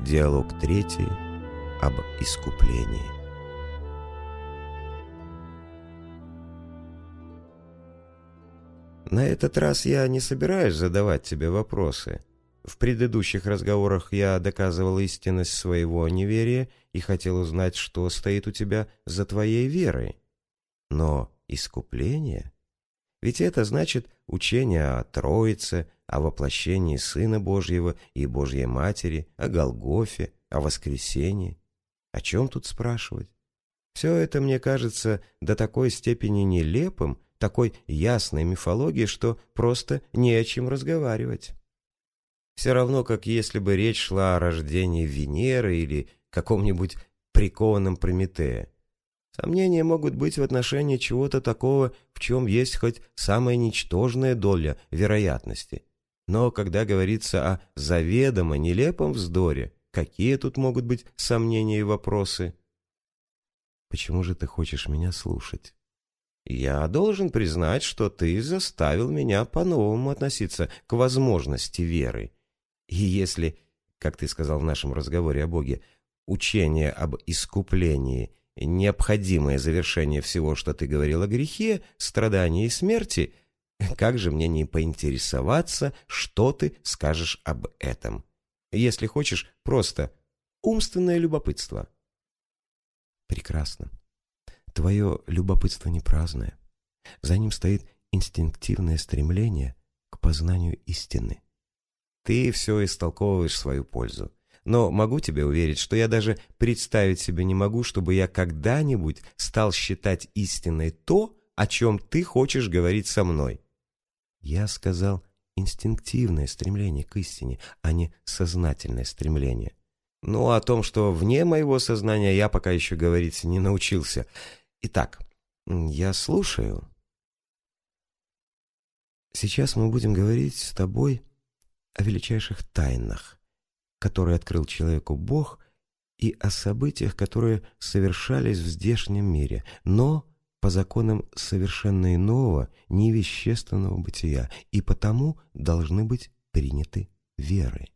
Диалог третий об искуплении. На этот раз я не собираюсь задавать тебе вопросы. В предыдущих разговорах я доказывал истинность своего неверия и хотел узнать, что стоит у тебя за твоей верой. Но искупление? Ведь это значит учение о Троице, о воплощении Сына Божьего и Божьей Матери, о Голгофе, о воскресении. О чем тут спрашивать? Все это мне кажется до такой степени нелепым, такой ясной мифологией, что просто не о чем разговаривать. Все равно, как если бы речь шла о рождении Венеры или каком-нибудь прикованном Прометея. Сомнения могут быть в отношении чего-то такого, в чем есть хоть самая ничтожная доля вероятности. Но когда говорится о заведомо нелепом вздоре, какие тут могут быть сомнения и вопросы? Почему же ты хочешь меня слушать? Я должен признать, что ты заставил меня по-новому относиться к возможности веры. И если, как ты сказал в нашем разговоре о Боге, учение об искуплении – необходимое завершение всего, что ты говорил о грехе, страдании и смерти – как же мне не поинтересоваться, что ты скажешь об этом? Если хочешь, просто умственное любопытство. Прекрасно. Твое любопытство не праздное. За ним стоит инстинктивное стремление к познанию истины. Ты все истолковываешь в свою пользу. Но могу тебе уверить, что я даже представить себе не могу, чтобы я когда-нибудь стал считать истиной то, о чем ты хочешь говорить со мной. Я сказал инстинктивное стремление к истине, а не сознательное стремление. Ну, о том, что вне моего сознания я пока еще говорить не научился. Итак, я слушаю. Сейчас мы будем говорить с тобой о величайших тайнах, которые открыл человеку Бог, и о событиях, которые совершались в здешнем мире, но по законам совершенно иного, невещественного бытия, и потому должны быть приняты верой.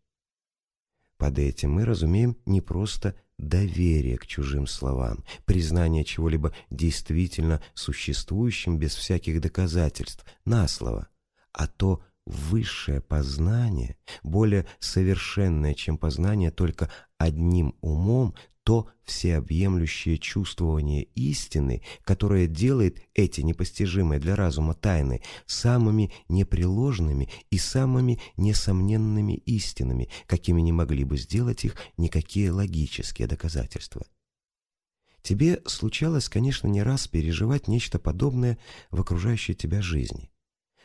Под этим мы разумеем не просто доверие к чужим словам, признание чего-либо действительно существующим без всяких доказательств, на слово, а то высшее познание, более совершенное, чем познание только одним умом, то всеобъемлющее чувствование истины, которое делает эти непостижимые для разума тайны самыми непреложными и самыми несомненными истинами, какими не могли бы сделать их никакие логические доказательства. Тебе случалось, конечно, не раз переживать нечто подобное в окружающей тебя жизни.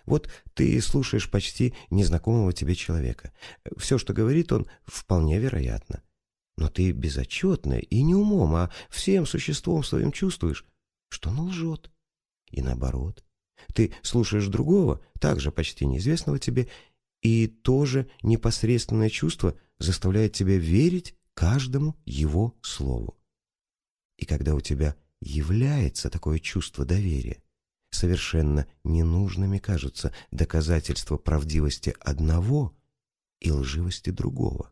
Вот ты слушаешь почти незнакомого тебе человека. Все, что говорит он, вполне вероятно. Но ты безотчетно и не умом, а всем существом своим чувствуешь, что он лжет. И наоборот. Ты слушаешь другого, также почти неизвестного тебе, и тоже непосредственное чувство заставляет тебя верить каждому его слову. И когда у тебя является такое чувство доверия, совершенно ненужными кажутся доказательства правдивости одного и лживости другого.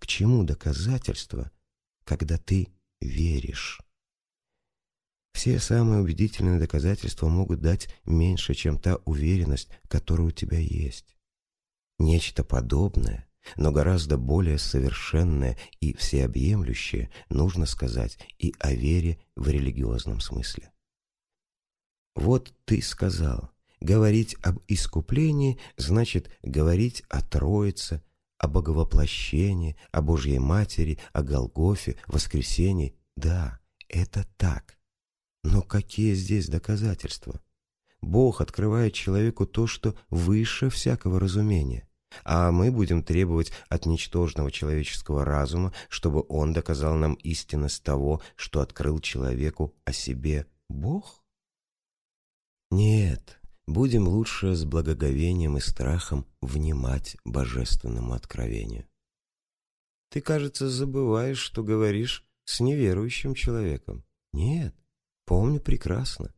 К чему доказательства, когда ты веришь? Все самые убедительные доказательства могут дать меньше, чем та уверенность, которая у тебя есть. Нечто подобное, но гораздо более совершенное и всеобъемлющее нужно сказать и о вере в религиозном смысле. Вот ты сказал, говорить об искуплении значит говорить о Троице, о Боговоплощении, о Божьей Матери, о Голгофе, воскресении. Да, это так. Но какие здесь доказательства? Бог открывает человеку то, что выше всякого разумения. А мы будем требовать от ничтожного человеческого разума, чтобы он доказал нам истинность того, что открыл человеку о себе Бог? Нет, будем лучше с благоговением и страхом внимать божественному откровению. Ты, кажется, забываешь, что говоришь с неверующим человеком. Нет, помню прекрасно.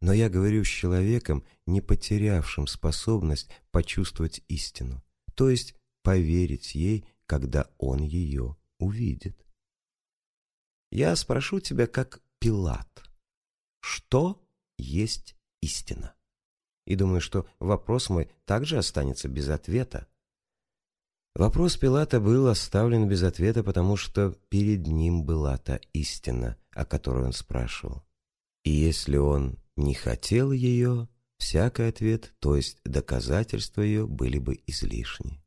Но я говорю с человеком, не потерявшим способность почувствовать истину, то есть поверить ей, когда он ее увидит. Я спрошу тебя, как Пилат, что есть истина? И думаю, что вопрос мой также останется без ответа. Вопрос Пилата был оставлен без ответа, потому что перед ним была та истина, о которой он спрашивал. И если он не хотел ее, всякий ответ, то есть доказательства ее, были бы излишни.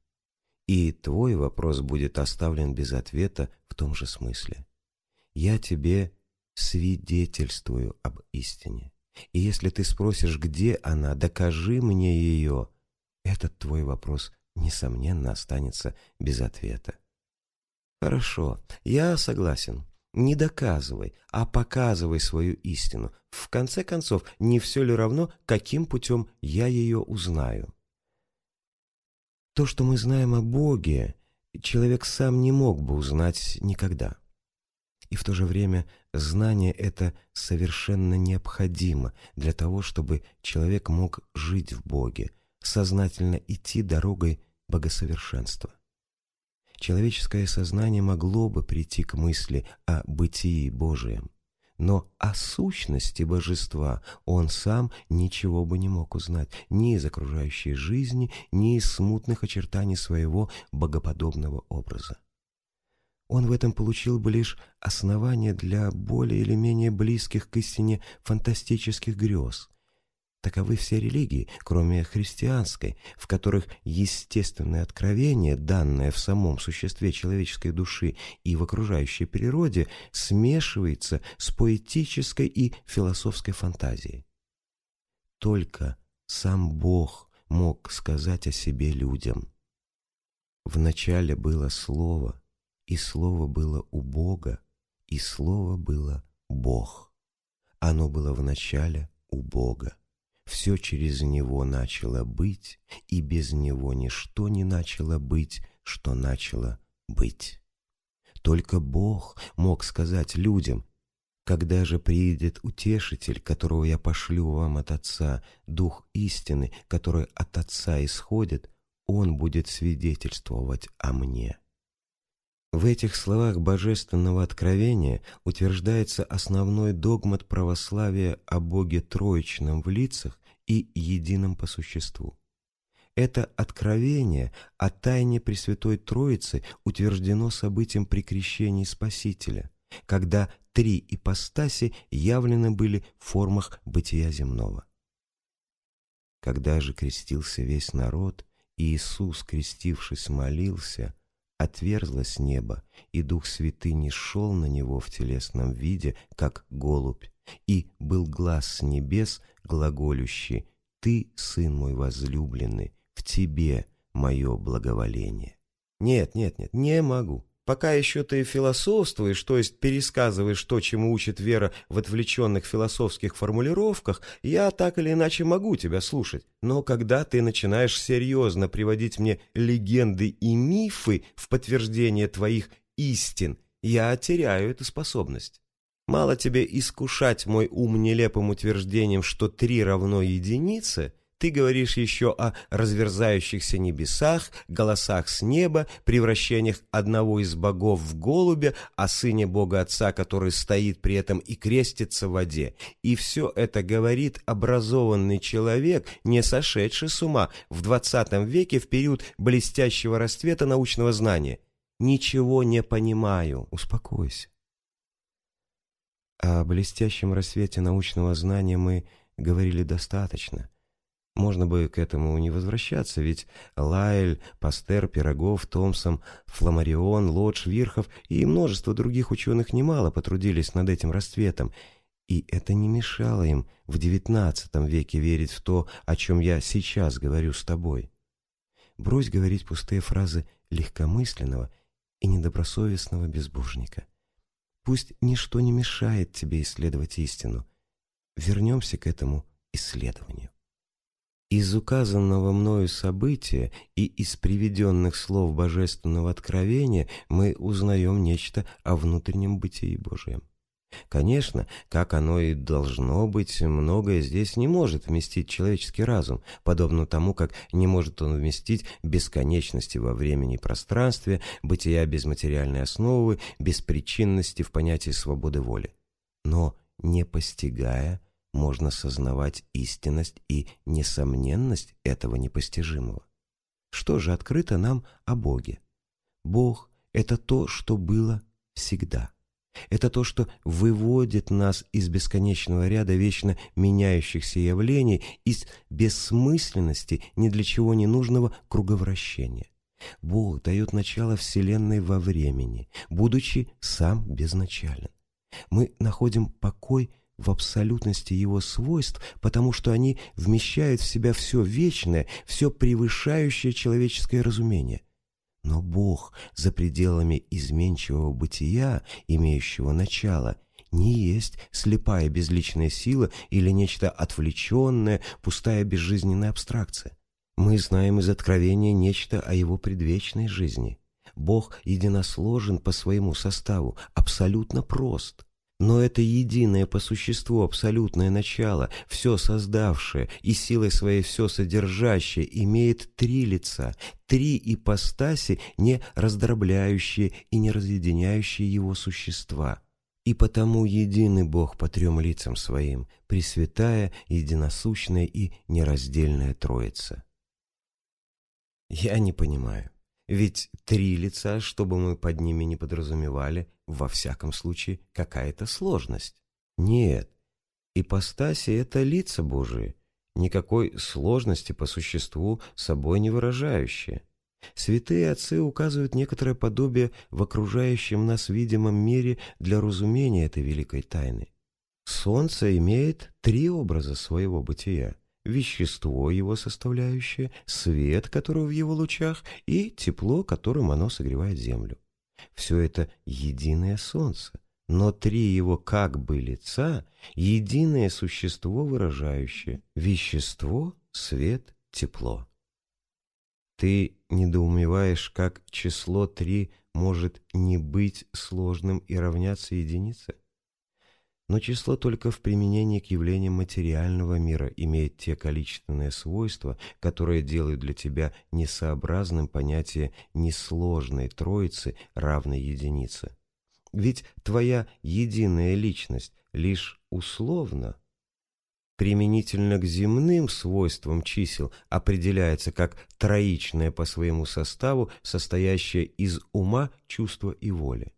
И твой вопрос будет оставлен без ответа в том же смысле. Я тебе свидетельствую об истине. И если ты спросишь, где она, докажи мне ее, этот твой вопрос, несомненно, останется без ответа. Хорошо, я согласен. Не доказывай, а показывай свою истину. В конце концов, не все ли равно, каким путем я ее узнаю? То, что мы знаем о Боге, человек сам не мог бы узнать никогда. И в то же время знание это совершенно необходимо для того, чтобы человек мог жить в Боге, сознательно идти дорогой богосовершенства человеческое сознание могло бы прийти к мысли о бытии Божием, но о сущности божества он сам ничего бы не мог узнать ни из окружающей жизни, ни из смутных очертаний своего богоподобного образа. Он в этом получил бы лишь основание для более или менее близких к истине фантастических грез, Таковы все религии, кроме христианской, в которых естественное откровение, данное в самом существе человеческой души и в окружающей природе, смешивается с поэтической и философской фантазией. Только сам Бог мог сказать о себе людям. Вначале было Слово, и Слово было у Бога, и Слово было Бог. Оно было в начале у Бога. Все через него начало быть, и без него ничто не начало быть, что начало быть. Только Бог мог сказать людям, «Когда же приидет утешитель, которого я пошлю вам от Отца, Дух истины, который от Отца исходит, он будет свидетельствовать о мне». В этих словах божественного откровения утверждается основной догмат православия о Боге Троичном в лицах и едином по существу. Это откровение о тайне Пресвятой Троицы утверждено событием при крещении Спасителя, когда три ипостаси явлены были в формах бытия земного. Когда же крестился весь народ, и Иисус, крестившись, молился – отверзлось небо, и Дух Святый не шел на него в телесном виде, как голубь, и был глаз с небес, глаголющий «Ты, Сын мой возлюбленный, в Тебе мое благоволение». Нет, нет, нет, не могу. Пока еще ты философствуешь, то есть пересказываешь то, чему учит вера в отвлеченных философских формулировках, я так или иначе могу тебя слушать. Но когда ты начинаешь серьезно приводить мне легенды и мифы в подтверждение твоих истин, я теряю эту способность. Мало тебе искушать мой ум нелепым утверждением, что три равно единице – ты говоришь еще о разверзающихся небесах, голосах с неба, превращениях одного из богов в голубя, о сыне Бога Отца, который стоит при этом и крестится в воде. И все это говорит образованный человек, не сошедший с ума в 20 веке в период блестящего расцвета научного знания. Ничего не понимаю. Успокойся. О блестящем рассвете научного знания мы говорили достаточно. Можно бы к этому не возвращаться, ведь Лайль, Пастер, Пирогов, Томсон, Фламарион, Лодж, Вирхов и множество других ученых немало потрудились над этим расцветом, и это не мешало им в XIX веке верить в то, о чем я сейчас говорю с тобой. Брось говорить пустые фразы легкомысленного и недобросовестного безбожника. Пусть ничто не мешает тебе исследовать истину. Вернемся к этому исследованию. Из указанного мною события и из приведенных слов Божественного Откровения мы узнаем нечто о внутреннем бытии Божьем. Конечно, как оно и должно быть, многое здесь не может вместить человеческий разум, подобно тому, как не может он вместить бесконечности во времени и пространстве, бытия без материальной основы, беспричинности в понятии свободы воли. Но, не постигая, можно сознавать истинность и несомненность этого непостижимого. Что же открыто нам о Боге? Бог — это то, что было всегда. Это то, что выводит нас из бесконечного ряда вечно меняющихся явлений, из бессмысленности ни для чего не нужного круговращения. Бог дает начало Вселенной во времени, будучи сам безначален. Мы находим покой в абсолютности его свойств, потому что они вмещают в себя все вечное, все превышающее человеческое разумение – но Бог за пределами изменчивого бытия, имеющего начало, не есть слепая безличная сила или нечто отвлеченное, пустая безжизненная абстракция. Мы знаем из Откровения нечто о его предвечной жизни. Бог единосложен по своему составу, абсолютно прост. Но это единое по существу абсолютное начало, все создавшее и силой своей все содержащее, имеет три лица, три ипостаси, не раздробляющие и не разъединяющие его существа. И потому единый Бог по трем лицам своим, Пресвятая, Единосущная и Нераздельная Троица. Я не понимаю. Ведь три лица, что бы мы под ними не подразумевали, во всяком случае, какая-то сложность. Нет, ипостаси — это лица Божии, никакой сложности по существу собой не выражающие. Святые отцы указывают некоторое подобие в окружающем нас видимом мире для разумения этой великой тайны. Солнце имеет три образа своего бытия вещество его составляющее, свет, который в его лучах, и тепло, которым оно согревает землю. Все это единое солнце, но три его как бы лица — единое существо выражающее — вещество, свет, тепло. Ты недоумеваешь, как число три может не быть сложным и равняться единице? Но число только в применении к явлениям материального мира имеет те количественные свойства, которые делают для тебя несообразным понятие несложной троицы равной единице. Ведь твоя единая личность лишь условно, применительно к земным свойствам чисел определяется как троичное по своему составу, состоящее из ума, чувства и воли.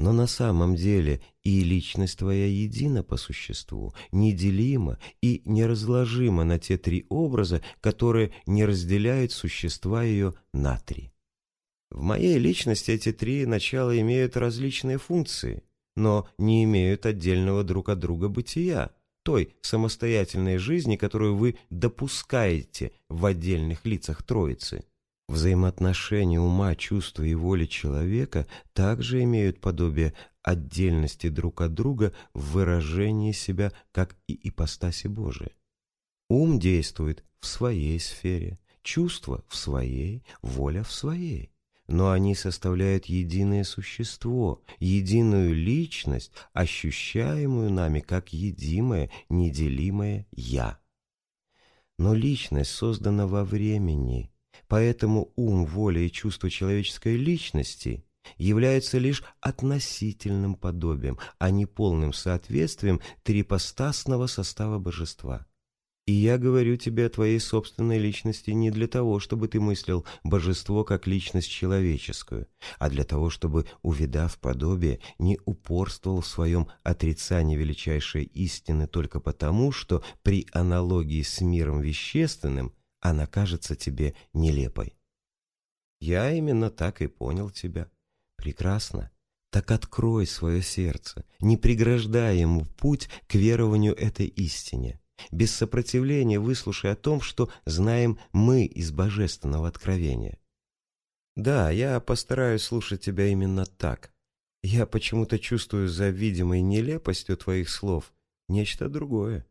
Но на самом деле и личность твоя едина по существу, неделима и неразложима на те три образа, которые не разделяют существа ее на три. В моей личности эти три начала имеют различные функции, но не имеют отдельного друг от друга бытия, той самостоятельной жизни, которую вы допускаете в отдельных лицах Троицы. Взаимоотношения ума, чувства и воли человека также имеют подобие отдельности друг от друга в выражении себя, как и ипостаси Божии. Ум действует в своей сфере, чувства в своей, воля в своей. Но они составляют единое существо, единую личность, ощущаемую нами как едимое, неделимое «я». Но личность создана во времени, Поэтому ум, воля и чувство человеческой личности являются лишь относительным подобием, а не полным соответствием трипостасного состава божества. И я говорю тебе о твоей собственной личности не для того, чтобы ты мыслил божество как личность человеческую, а для того, чтобы, увидав подобие, не упорствовал в своем отрицании величайшей истины только потому, что при аналогии с миром вещественным – она кажется тебе нелепой. Я именно так и понял тебя. Прекрасно. Так открой свое сердце, не преграждай ему путь к верованию этой истине. Без сопротивления выслушай о том, что знаем мы из божественного откровения. Да, я постараюсь слушать тебя именно так. Я почему-то чувствую за видимой нелепостью твоих слов нечто другое.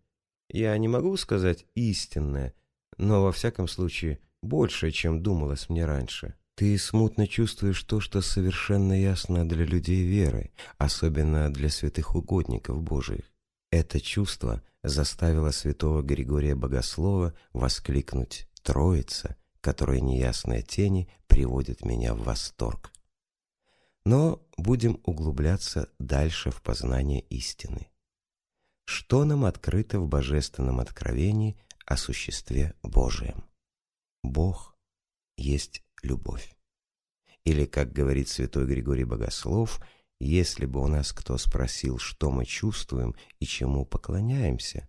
Я не могу сказать истинное, но во всяком случае больше, чем думалось мне раньше. Ты смутно чувствуешь то, что совершенно ясно для людей веры, особенно для святых угодников Божиих. Это чувство заставило святого Григория Богослова воскликнуть «Троица, которая неясная тени приводит меня в восторг». Но будем углубляться дальше в познание истины. Что нам открыто в божественном откровении о существе Божием? Бог есть любовь. Или, как говорит святой Григорий Богослов, если бы у нас кто спросил, что мы чувствуем и чему поклоняемся,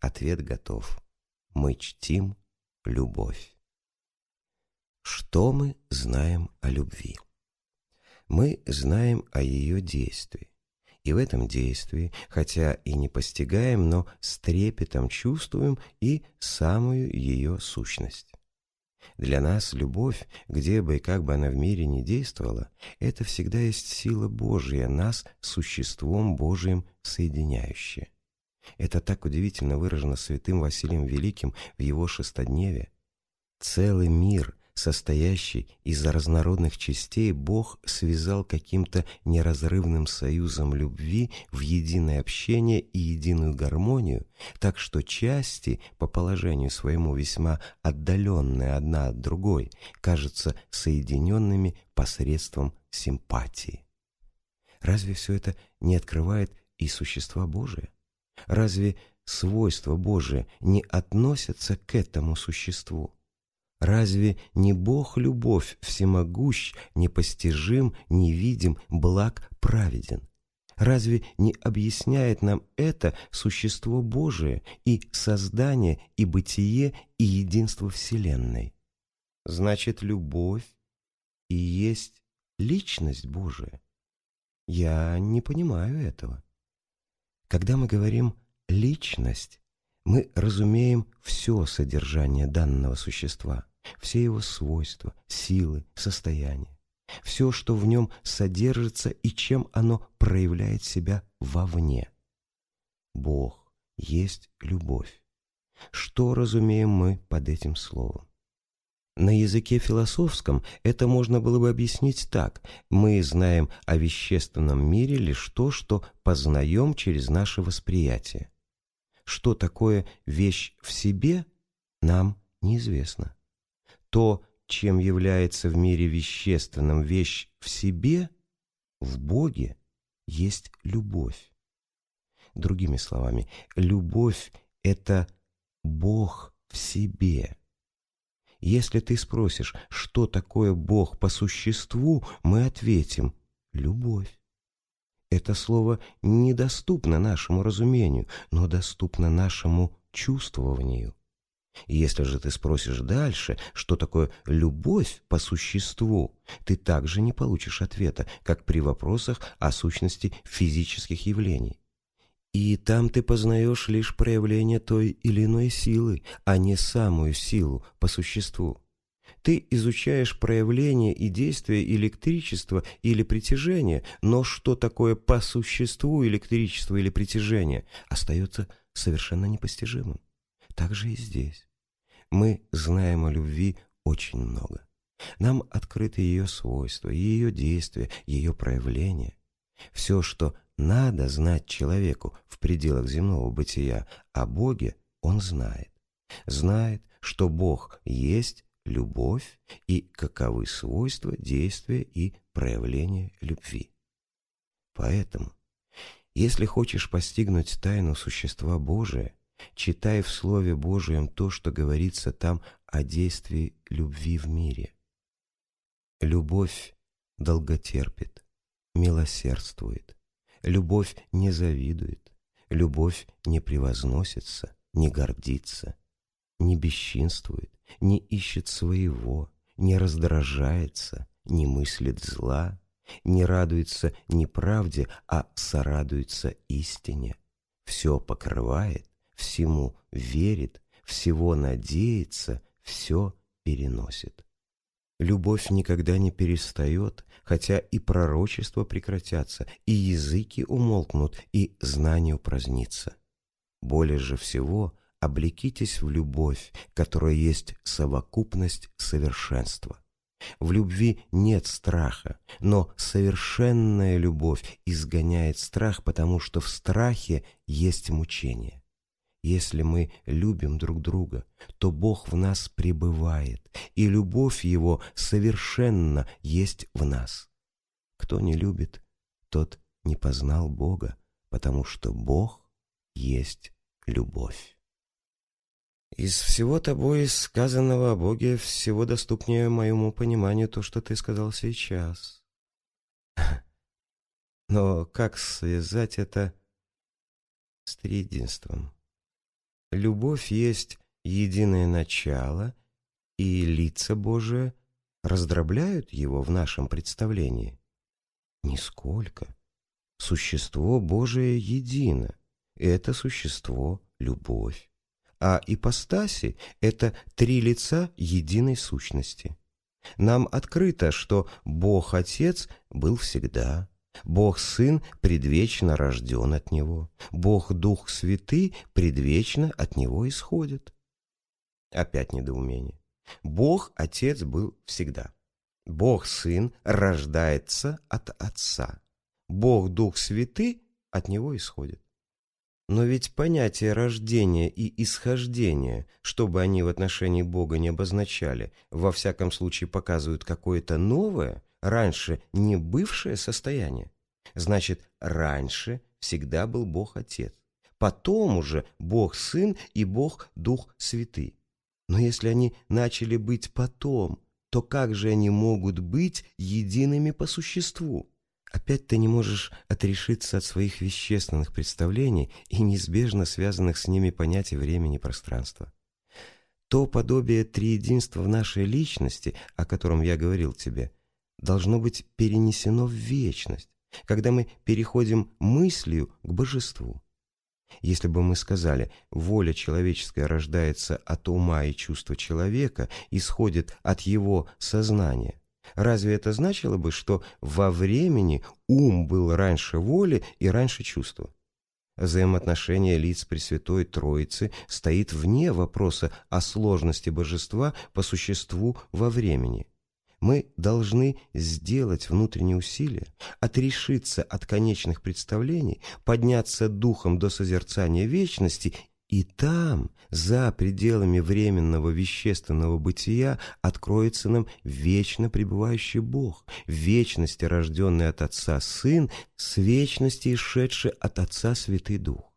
ответ готов. Мы чтим любовь. Что мы знаем о любви? Мы знаем о ее действии. И в этом действии, хотя и не постигаем, но с трепетом чувствуем и самую ее сущность. Для нас любовь, где бы и как бы она в мире ни действовала, это всегда есть сила Божья, нас существом Божиим соединяющая. Это так удивительно выражено святым Василием Великим в его шестодневе. Целый мир состоящий из разнородных частей, Бог связал каким-то неразрывным союзом любви в единое общение и единую гармонию, так что части, по положению своему весьма отдаленные одна от другой, кажутся соединенными посредством симпатии. Разве все это не открывает и существа Божия? Разве свойства Божие не относятся к этому существу? Разве не Бог любовь всемогущ, непостижим, невидим, благ, праведен? Разве не объясняет нам это существо Божие и создание, и бытие, и единство Вселенной? Значит, любовь и есть личность Божия. Я не понимаю этого. Когда мы говорим «личность», мы разумеем все содержание данного существа все его свойства, силы, состояния, все, что в нем содержится и чем оно проявляет себя вовне. Бог есть любовь. Что разумеем мы под этим словом? На языке философском это можно было бы объяснить так. Мы знаем о вещественном мире лишь то, что познаем через наше восприятие. Что такое вещь в себе, нам неизвестно то, чем является в мире вещественным вещь в себе, в Боге есть любовь. Другими словами, любовь — это Бог в себе. Если ты спросишь, что такое Бог по существу, мы ответим — любовь. Это слово недоступно нашему разумению, но доступно нашему чувствованию. Если же ты спросишь дальше, что такое любовь по существу, ты также не получишь ответа, как при вопросах о сущности физических явлений. И там ты познаешь лишь проявление той или иной силы, а не самую силу по существу. Ты изучаешь проявление и действие электричества или притяжения, но что такое по существу электричество или притяжение, остается совершенно непостижимым. Так же и здесь мы знаем о любви очень много. Нам открыты ее свойства, ее действия, ее проявления. Все, что надо знать человеку в пределах земного бытия о Боге, он знает. Знает, что Бог есть любовь и каковы свойства, действия и проявления любви. Поэтому, если хочешь постигнуть тайну существа Божия, читай в Слове Божьем то, что говорится там о действии любви в мире. Любовь долготерпит, милосердствует, любовь не завидует, любовь не превозносится, не гордится, не бесчинствует, не ищет своего, не раздражается, не мыслит зла, не радуется неправде, а сорадуется истине, все покрывает, всему верит, всего надеется, все переносит. Любовь никогда не перестает, хотя и пророчества прекратятся, и языки умолкнут, и знание упразднится. Более же всего облекитесь в любовь, которая есть совокупность совершенства. В любви нет страха, но совершенная любовь изгоняет страх, потому что в страхе есть мучение. Если мы любим друг друга, то Бог в нас пребывает, и любовь Его совершенно есть в нас. Кто не любит, тот не познал Бога, потому что Бог есть любовь. Из всего тобой сказанного о Боге всего доступнее моему пониманию то, что ты сказал сейчас. Но как связать это с триединством? Любовь есть единое начало, и лица Божие раздробляют его в нашем представлении. Нисколько. Существо Божие едино. Это существо — любовь. А ипостаси — это три лица единой сущности. Нам открыто, что Бог Отец был всегда, Бог Сын предвечно рожден от Него, Бог Дух Святый предвечно от Него исходит. Опять недоумение. Бог Отец был всегда. Бог Сын рождается от Отца. Бог Дух Святый от Него исходит. Но ведь понятие рождения и исхождения, чтобы они в отношении Бога не обозначали, во всяком случае показывают какое-то новое, раньше не бывшее состояние. Значит, раньше всегда был Бог Отец. Потом уже Бог Сын и Бог Дух Святый. Но если они начали быть потом, то как же они могут быть едиными по существу? Опять ты не можешь отрешиться от своих вещественных представлений и неизбежно связанных с ними понятий времени и пространства. То подобие триединства в нашей личности, о котором я говорил тебе, должно быть перенесено в вечность, когда мы переходим мыслью к божеству. Если бы мы сказали, воля человеческая рождается от ума и чувства человека, исходит от его сознания, Разве это значило бы, что во времени ум был раньше воли и раньше чувства? Взаимоотношение лиц Пресвятой Троицы стоит вне вопроса о сложности божества по существу во времени. Мы должны сделать внутренние усилия, отрешиться от конечных представлений, подняться духом до созерцания вечности и там, за пределами временного вещественного бытия, откроется нам вечно пребывающий Бог, в вечности рожденный от Отца Сын, с вечности исшедший от Отца Святый Дух.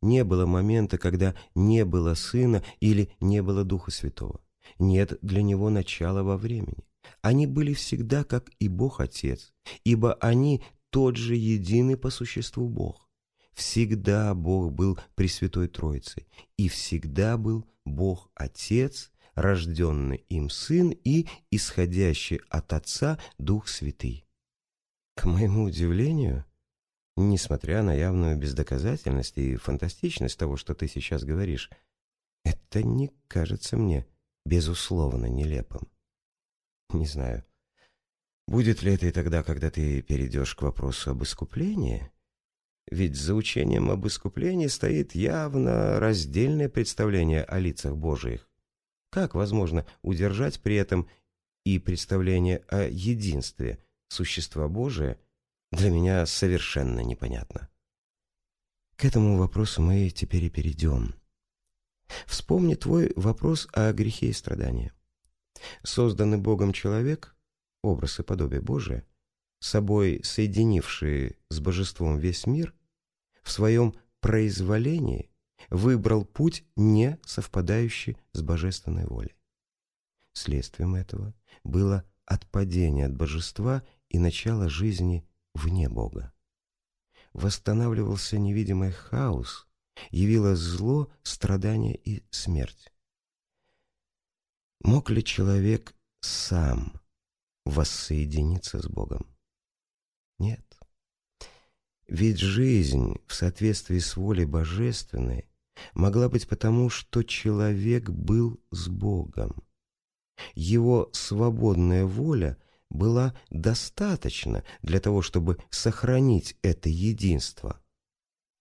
Не было момента, когда не было Сына или не было Духа Святого. Нет для Него начала во времени. Они были всегда, как и Бог Отец, ибо они тот же единый по существу Бог. Всегда Бог был Пресвятой Троицей, и всегда был Бог Отец, рожденный им Сын и исходящий от Отца Дух Святый. К моему удивлению, несмотря на явную бездоказательность и фантастичность того, что ты сейчас говоришь, это не кажется мне безусловно нелепым. Не знаю, будет ли это и тогда, когда ты перейдешь к вопросу об искуплении, ведь за учением об искуплении стоит явно раздельное представление о лицах Божиих. Как возможно удержать при этом и представление о единстве существа Божия, для меня совершенно непонятно. К этому вопросу мы теперь и перейдем. Вспомни твой вопрос о грехе и страдании. Созданный Богом человек, образ и подобие Божие, собой соединивший с божеством весь мир, в своем произволении выбрал путь, не совпадающий с божественной волей. Следствием этого было отпадение от божества и начало жизни вне Бога. Восстанавливался невидимый хаос, явилось зло, страдание и смерть. Мог ли человек сам воссоединиться с Богом? Нет. Ведь жизнь в соответствии с волей божественной могла быть потому, что человек был с Богом. Его свободная воля была достаточна для того, чтобы сохранить это единство.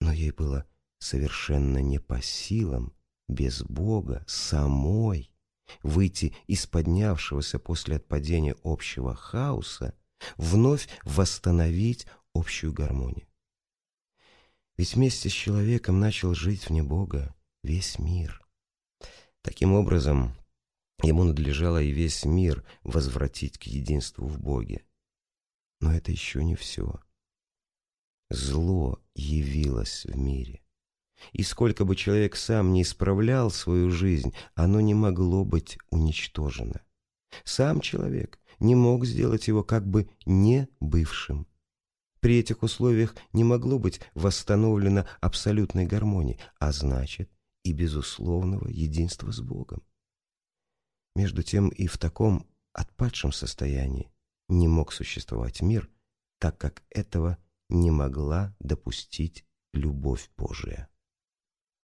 Но ей было совершенно не по силам без Бога самой выйти из поднявшегося после отпадения общего хаоса, вновь восстановить общую гармонию. Ведь вместе с человеком начал жить вне Бога весь мир. Таким образом, ему надлежало и весь мир возвратить к единству в Боге. Но это еще не все. Зло явилось в мире. И сколько бы человек сам не исправлял свою жизнь, оно не могло быть уничтожено. Сам человек не мог сделать его как бы не бывшим. При этих условиях не могло быть восстановлено абсолютной гармонии, а значит и безусловного единства с Богом. Между тем и в таком отпадшем состоянии не мог существовать мир, так как этого не могла допустить любовь Божия.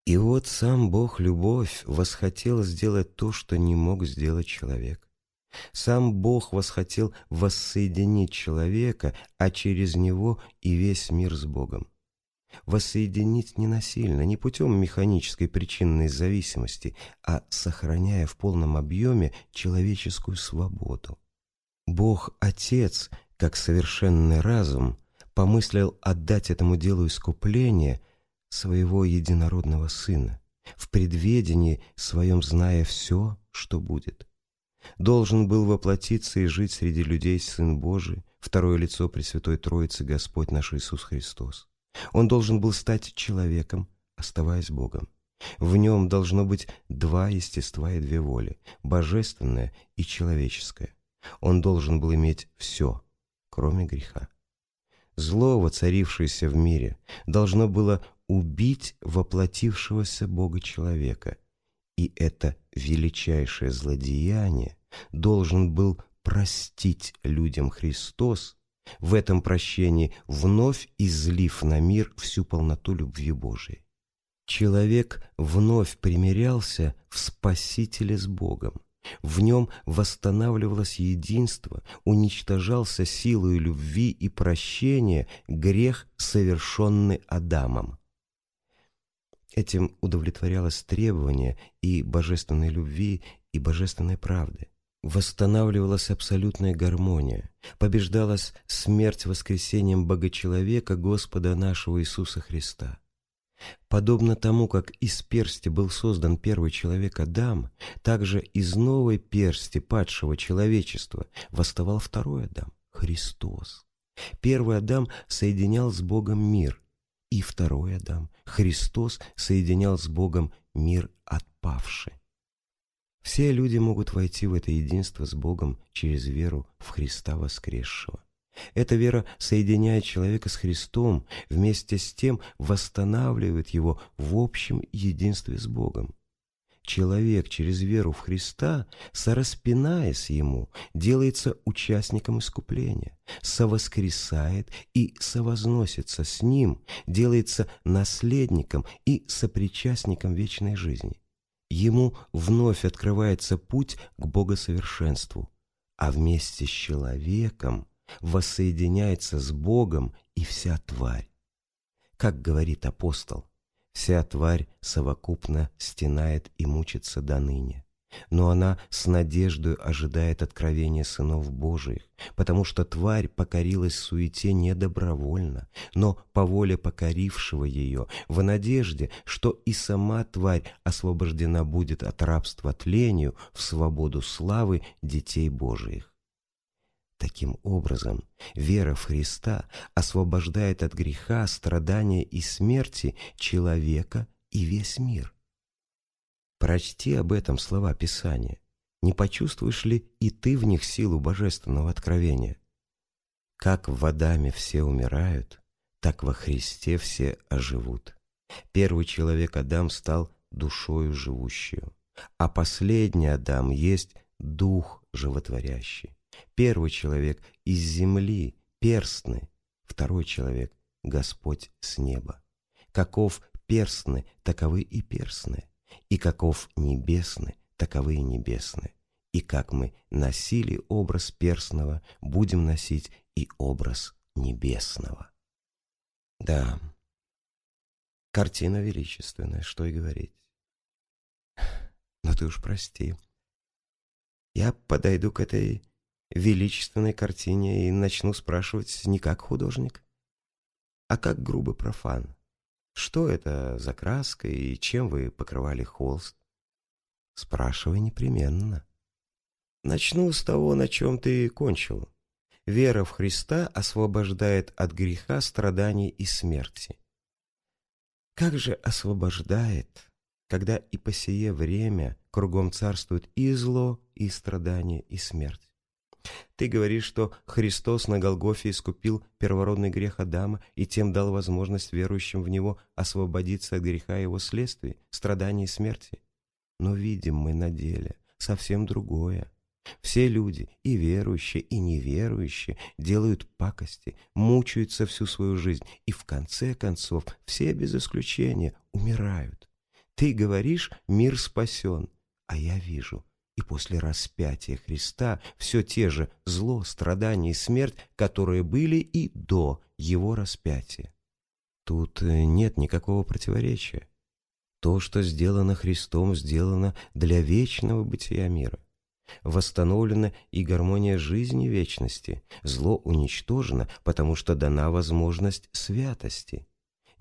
И вот сам Бог Любовь восхотел сделать то, что не мог сделать человек. Сам Бог восхотел воссоединить человека, а через него и весь мир с Богом. Воссоединить не насильно, не путем механической причинной зависимости, а сохраняя в полном объеме человеческую свободу. Бог Отец, как совершенный разум, помыслил отдать этому делу искупление своего единородного Сына, в предведении своем зная все, что будет. Должен был воплотиться и жить среди людей Сын Божий, второе лицо Пресвятой Троицы Господь наш Иисус Христос. Он должен был стать человеком, оставаясь Богом. В нем должно быть два естества и две воли, божественное и человеческое. Он должен был иметь все, кроме греха. Зло, воцарившееся в мире, должно было убить воплотившегося Бога-человека, и это величайшее злодеяние должен был простить людям Христос, в этом прощении вновь излив на мир всю полноту любви Божией. Человек вновь примирялся в Спасителе с Богом. В нем восстанавливалось единство, уничтожался силой любви и прощения грех, совершенный Адамом. Этим удовлетворялось требование и божественной любви, и божественной правды. Восстанавливалась абсолютная гармония, побеждалась смерть воскресением Бога-человека Господа нашего Иисуса Христа. Подобно тому, как из персти был создан первый человек Адам, также из новой персти падшего человечества восставал второй Адам – Христос. Первый Адам соединял с Богом мир, и второй Адам, Христос, соединял с Богом мир отпавший. Все люди могут войти в это единство с Богом через веру в Христа воскресшего. Эта вера соединяет человека с Христом, вместе с тем восстанавливает его в общем единстве с Богом. Человек через веру в Христа, сораспинаясь Ему, делается участником искупления, совоскресает и совозносится с Ним, делается наследником и сопричастником вечной жизни. Ему вновь открывается путь к богосовершенству, а вместе с человеком воссоединяется с Богом и вся тварь. Как говорит апостол, вся тварь совокупно стенает и мучится до ныне. Но она с надеждой ожидает откровения сынов Божиих, потому что тварь покорилась суете не добровольно, но по воле покорившего ее, в надежде, что и сама тварь освобождена будет от рабства тлению в свободу славы детей Божиих. Таким образом, вера в Христа освобождает от греха, страдания и смерти человека и весь мир. Прочти об этом слова Писания. Не почувствуешь ли и ты в них силу божественного откровения? Как в Адаме все умирают, так во Христе все оживут. Первый человек Адам стал душою живущую, а последний Адам есть дух животворящий. Первый человек из земли, перстны, второй человек — Господь с неба. Каков перстны, таковы и перстны, и каков небесны, таковы и небесны. И как мы носили образ перстного, будем носить и образ небесного. Да, картина величественная, что и говорить. Но ты уж прости, Я подойду к этой величественной картине и начну спрашивать не как художник, а как грубый профан. Что это за краска и чем вы покрывали холст? Спрашивай непременно. Начну с того, на чем ты кончил. Вера в Христа освобождает от греха, страданий и смерти. Как же освобождает, когда и по сие время кругом царствует и зло, и страдание, и смерть? Ты говоришь, что Христос на Голгофе искупил первородный грех Адама и тем дал возможность верующим в Него освободиться от греха его следствий, страданий и смерти. Но видим мы на деле совсем другое. Все люди, и верующие, и неверующие, делают пакости, мучаются всю свою жизнь, и в конце концов все без исключения умирают. Ты говоришь, мир спасен, а я вижу, и после распятия Христа все те же зло, страдания и смерть, которые были и до его распятия. Тут э, нет никакого противоречия. То, что сделано Христом, сделано для вечного бытия мира. Восстановлена и гармония жизни вечности. Зло уничтожено, потому что дана возможность святости.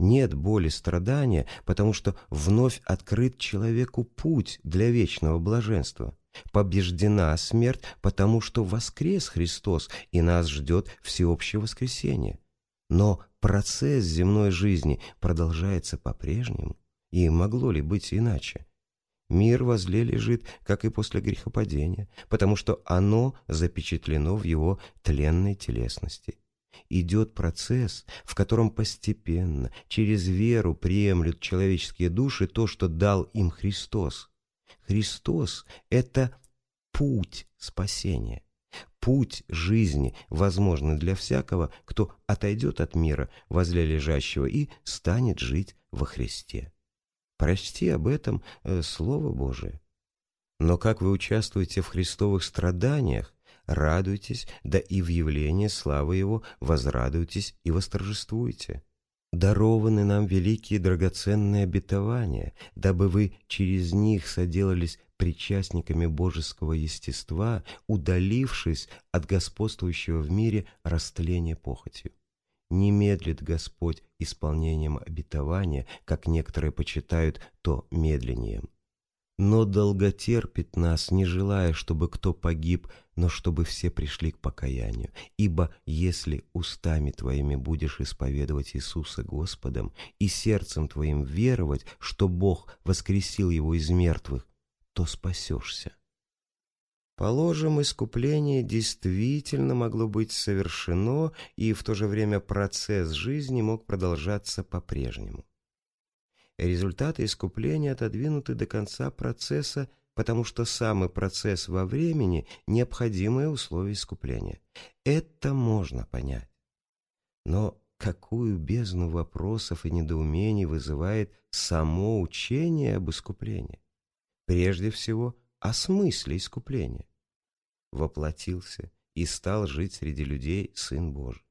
Нет боли, страдания, потому что вновь открыт человеку путь для вечного блаженства. Побеждена смерть, потому что воскрес Христос, и нас ждет всеобщее воскресение. Но процесс земной жизни продолжается по-прежнему, и могло ли быть иначе? Мир возле лежит, как и после грехопадения, потому что оно запечатлено в его тленной телесности. Идет процесс, в котором постепенно, через веру приемлют человеческие души то, что дал им Христос. Христос — это путь спасения, путь жизни, возможный для всякого, кто отойдет от мира возле лежащего и станет жить во Христе. Прочти об этом э, Слово Божие. Но как вы участвуете в христовых страданиях, радуйтесь, да и в явлении славы Его возрадуйтесь и восторжествуйте. Дарованы нам великие драгоценные обетования, дабы вы через них соделались причастниками божеского естества, удалившись от господствующего в мире растления похотью. Не медлит Господь исполнением обетования, как некоторые почитают, то медленнее но долготерпит нас, не желая, чтобы кто погиб, но чтобы все пришли к покаянию. Ибо если устами твоими будешь исповедовать Иисуса Господом и сердцем твоим веровать, что Бог воскресил его из мертвых, то спасешься. Положим, искупление действительно могло быть совершено, и в то же время процесс жизни мог продолжаться по-прежнему. Результаты искупления отодвинуты до конца процесса, потому что самый процесс во времени – необходимое условие искупления. Это можно понять. Но какую бездну вопросов и недоумений вызывает само учение об искуплении? Прежде всего, о смысле искупления. Воплотился и стал жить среди людей Сын Божий.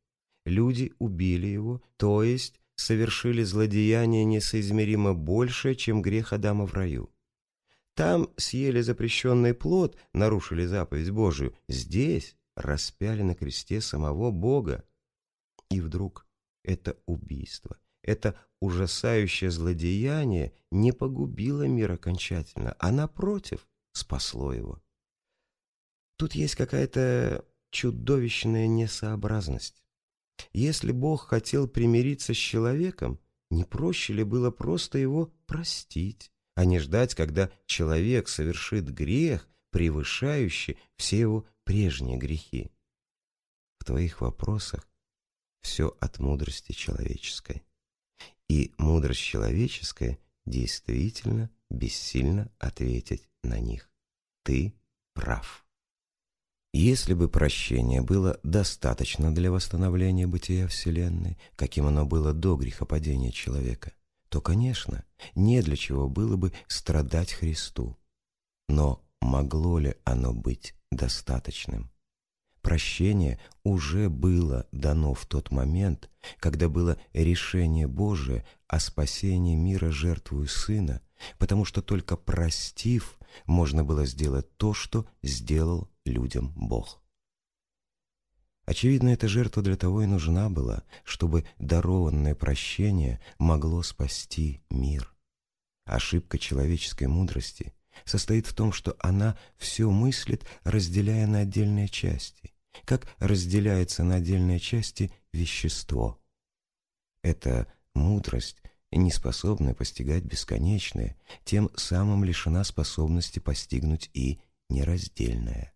Люди убили его, то есть совершили злодеяние несоизмеримо большее, чем грех Адама в раю. Там съели запрещенный плод, нарушили заповедь Божию. Здесь распяли на кресте самого Бога. И вдруг это убийство, это ужасающее злодеяние не погубило мир окончательно, а напротив спасло его. Тут есть какая-то чудовищная несообразность. Если Бог хотел примириться с человеком, не проще ли было просто его простить, а не ждать, когда человек совершит грех, превышающий все его прежние грехи? В твоих вопросах все от мудрости человеческой. И мудрость человеческая действительно бессильно ответить на них. Ты прав. Если бы прощение было достаточно для восстановления бытия Вселенной, каким оно было до грехопадения человека, то, конечно, не для чего было бы страдать Христу. Но могло ли оно быть достаточным? Прощение уже было дано в тот момент, когда было решение Божие о спасении мира жертвою Сына, потому что только простив, можно было сделать то, что сделал людям Бог. Очевидно, эта жертва для того и нужна была, чтобы дарованное прощение могло спасти мир. Ошибка человеческой мудрости состоит в том, что она все мыслит, разделяя на отдельные части, как разделяется на отдельные части вещество. Эта мудрость, не способная постигать бесконечное, тем самым лишена способности постигнуть и нераздельное.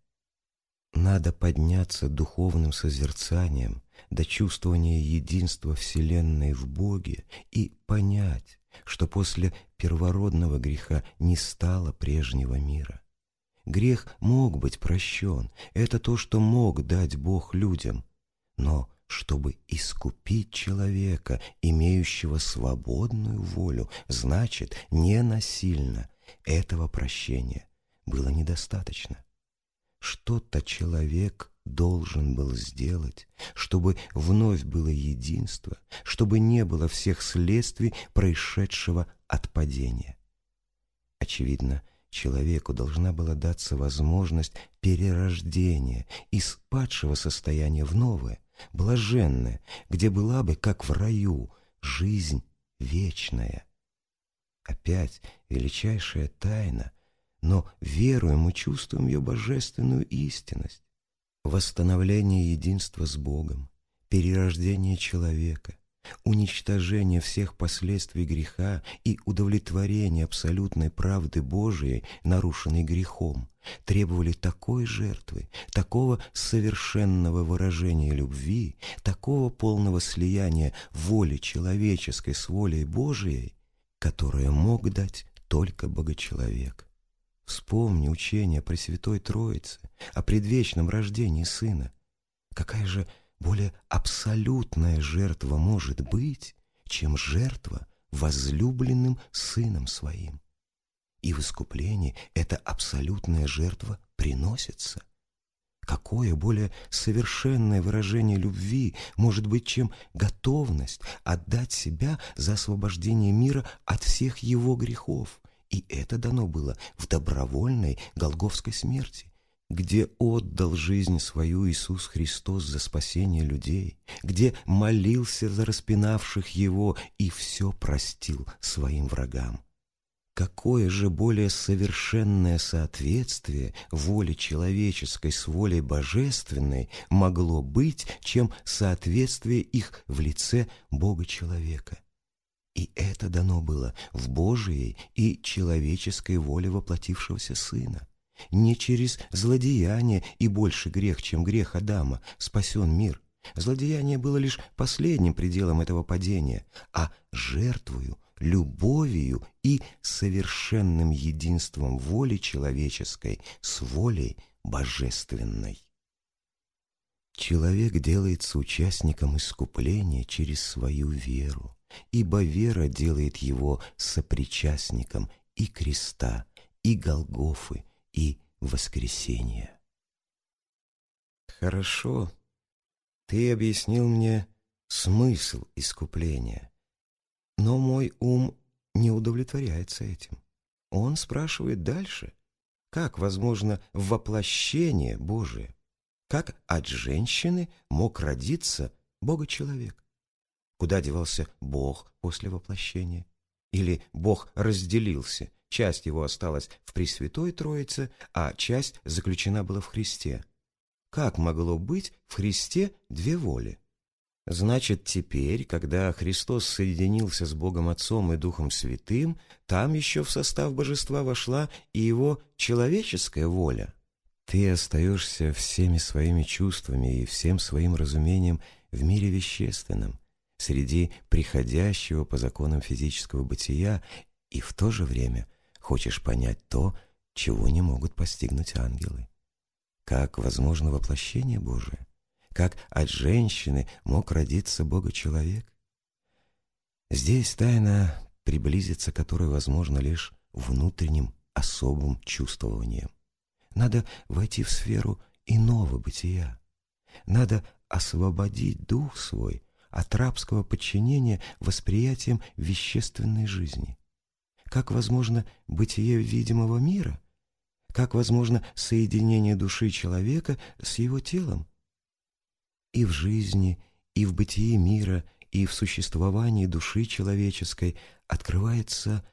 Надо подняться духовным созерцанием до чувствования единства Вселенной в Боге и понять, что после первородного греха не стало прежнего мира. Грех мог быть прощен, это то, что мог дать Бог людям, но чтобы искупить человека, имеющего свободную волю, значит, не насильно, этого прощения было недостаточно. Что-то человек должен был сделать, чтобы вновь было единство, чтобы не было всех следствий происшедшего от падения. Очевидно, человеку должна была даться возможность перерождения из падшего состояния в новое, блаженное, где была бы, как в раю, жизнь вечная. Опять величайшая тайна, но веруем и чувствуем ее божественную истинность восстановление единства с Богом, перерождение человека, уничтожение всех последствий греха и удовлетворение абсолютной правды Божией, нарушенной грехом, требовали такой жертвы, такого совершенного выражения любви, такого полного слияния воли человеческой с волей Божией, которое мог дать только Богочеловек. Вспомни учение Пресвятой Троицы о предвечном рождении Сына. Какая же более абсолютная жертва может быть, чем жертва возлюбленным Сыном Своим? И в искуплении эта абсолютная жертва приносится. Какое более совершенное выражение любви может быть, чем готовность отдать себя за освобождение мира от всех его грехов? И это дано было в добровольной голговской смерти, где отдал жизнь свою Иисус Христос за спасение людей, где молился за распинавших Его и все простил своим врагам. Какое же более совершенное соответствие воли человеческой с волей божественной могло быть, чем соответствие их в лице Бога-человека? И это дано было в Божией и человеческой воле воплотившегося Сына. Не через злодеяние и больше грех, чем грех Адама, спасен мир. Злодеяние было лишь последним пределом этого падения, а жертвою, любовью и совершенным единством воли человеческой с волей божественной. Человек делается участником искупления через свою веру ибо вера делает его сопричастником и креста, и Голгофы, и воскресения. Хорошо, ты объяснил мне смысл искупления, но мой ум не удовлетворяется этим. Он спрашивает дальше, как возможно воплощение Божие, как от женщины мог родиться Бога-человек. Куда девался Бог после воплощения? Или Бог разделился, часть его осталась в Пресвятой Троице, а часть заключена была в Христе? Как могло быть в Христе две воли? Значит, теперь, когда Христос соединился с Богом Отцом и Духом Святым, там еще в состав божества вошла и его человеческая воля. Ты остаешься всеми своими чувствами и всем своим разумением в мире вещественном, среди приходящего по законам физического бытия и в то же время хочешь понять то, чего не могут постигнуть ангелы. Как возможно воплощение Божие? Как от женщины мог родиться Бога-человек? Здесь тайна, приблизиться которой возможно лишь внутренним особым чувствованием. Надо войти в сферу иного бытия. Надо освободить дух свой от рабского подчинения восприятием вещественной жизни. Как возможно бытие видимого мира? как возможно соединение души человека с его телом. И в жизни, и в бытии мира, и в существовании души человеческой открывается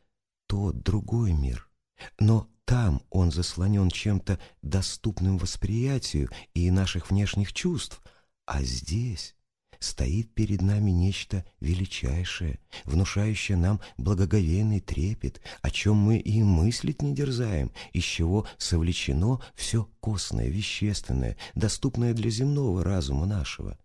тот другой мир. Но там он заслонен чем-то доступным восприятию и наших внешних чувств, а здесь стоит перед нами нечто величайшее, внушающее нам благоговейный трепет, о чем мы и мыслить не дерзаем, из чего совлечено все костное, вещественное, доступное для земного разума нашего.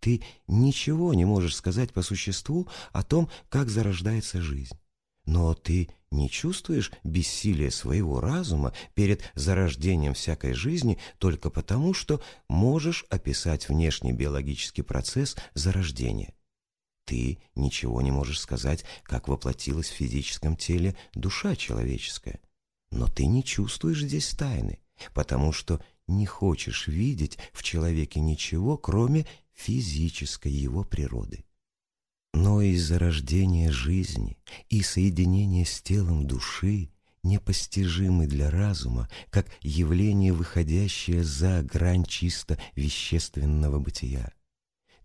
Ты ничего не можешь сказать по существу о том, как зарождается жизнь. Но ты не чувствуешь бессилия своего разума перед зарождением всякой жизни только потому, что можешь описать внешний биологический процесс зарождения. Ты ничего не можешь сказать, как воплотилась в физическом теле душа человеческая. Но ты не чувствуешь здесь тайны, потому что не хочешь видеть в человеке ничего, кроме физической его природы. Но из зарождения жизни и соединения с телом души непостижимы для разума, как явление, выходящее за грань чисто вещественного бытия.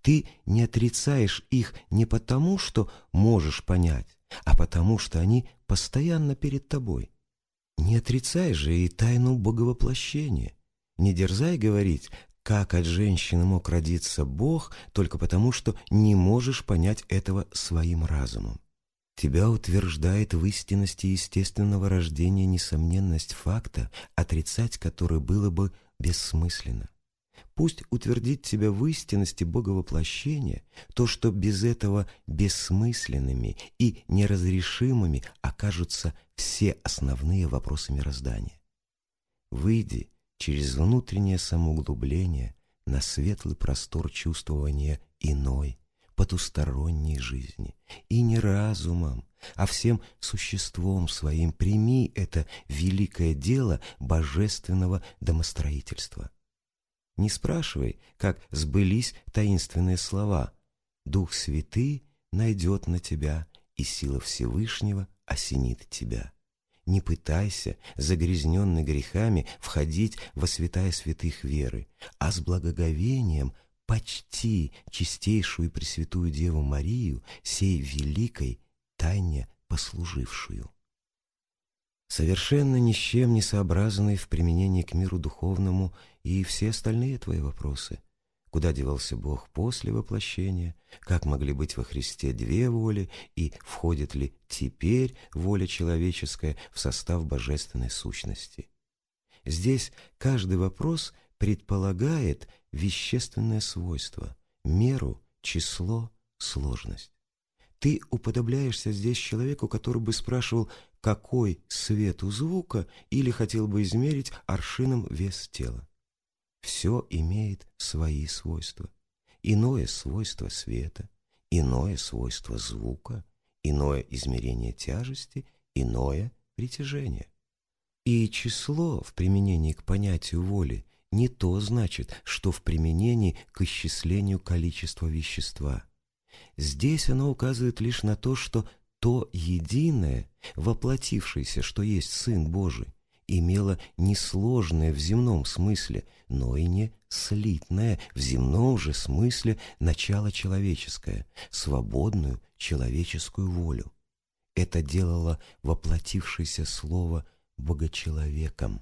Ты не отрицаешь их не потому, что можешь понять, а потому, что они постоянно перед тобой. Не отрицай же и тайну боговоплощения. Не дерзай говорить, как от женщины мог родиться Бог только потому, что не можешь понять этого своим разумом? Тебя утверждает в истинности естественного рождения несомненность факта, отрицать который было бы бессмысленно. Пусть утвердит тебя в истинности Боговоплощения то, что без этого бессмысленными и неразрешимыми окажутся все основные вопросы мироздания. Выйди через внутреннее самоуглубление на светлый простор чувствования иной, потусторонней жизни. И не разумом, а всем существом своим прими это великое дело божественного домостроительства. Не спрашивай, как сбылись таинственные слова. Дух Святый найдет на тебя, и сила Всевышнего осенит тебя не пытайся, загрязненный грехами, входить во святая святых веры, а с благоговением почти чистейшую и пресвятую Деву Марию, сей великой тайне послужившую. Совершенно ни с чем не сообразный в применении к миру духовному и все остальные твои вопросы — Куда девался Бог после воплощения? Как могли быть во Христе две воли? И входит ли теперь воля человеческая в состав божественной сущности? Здесь каждый вопрос предполагает вещественное свойство, меру, число, сложность. Ты уподобляешься здесь человеку, который бы спрашивал, какой свет у звука, или хотел бы измерить аршином вес тела. Все имеет свои свойства. Иное свойство света, иное свойство звука, иное измерение тяжести, иное притяжение. И число в применении к понятию воли не то значит, что в применении к исчислению количества вещества. Здесь оно указывает лишь на то, что то единое, воплотившееся, что есть Сын Божий, имело не сложное в земном смысле, но и не слитное в земном же смысле начало человеческое, свободную человеческую волю. Это делало воплотившееся слово богочеловеком.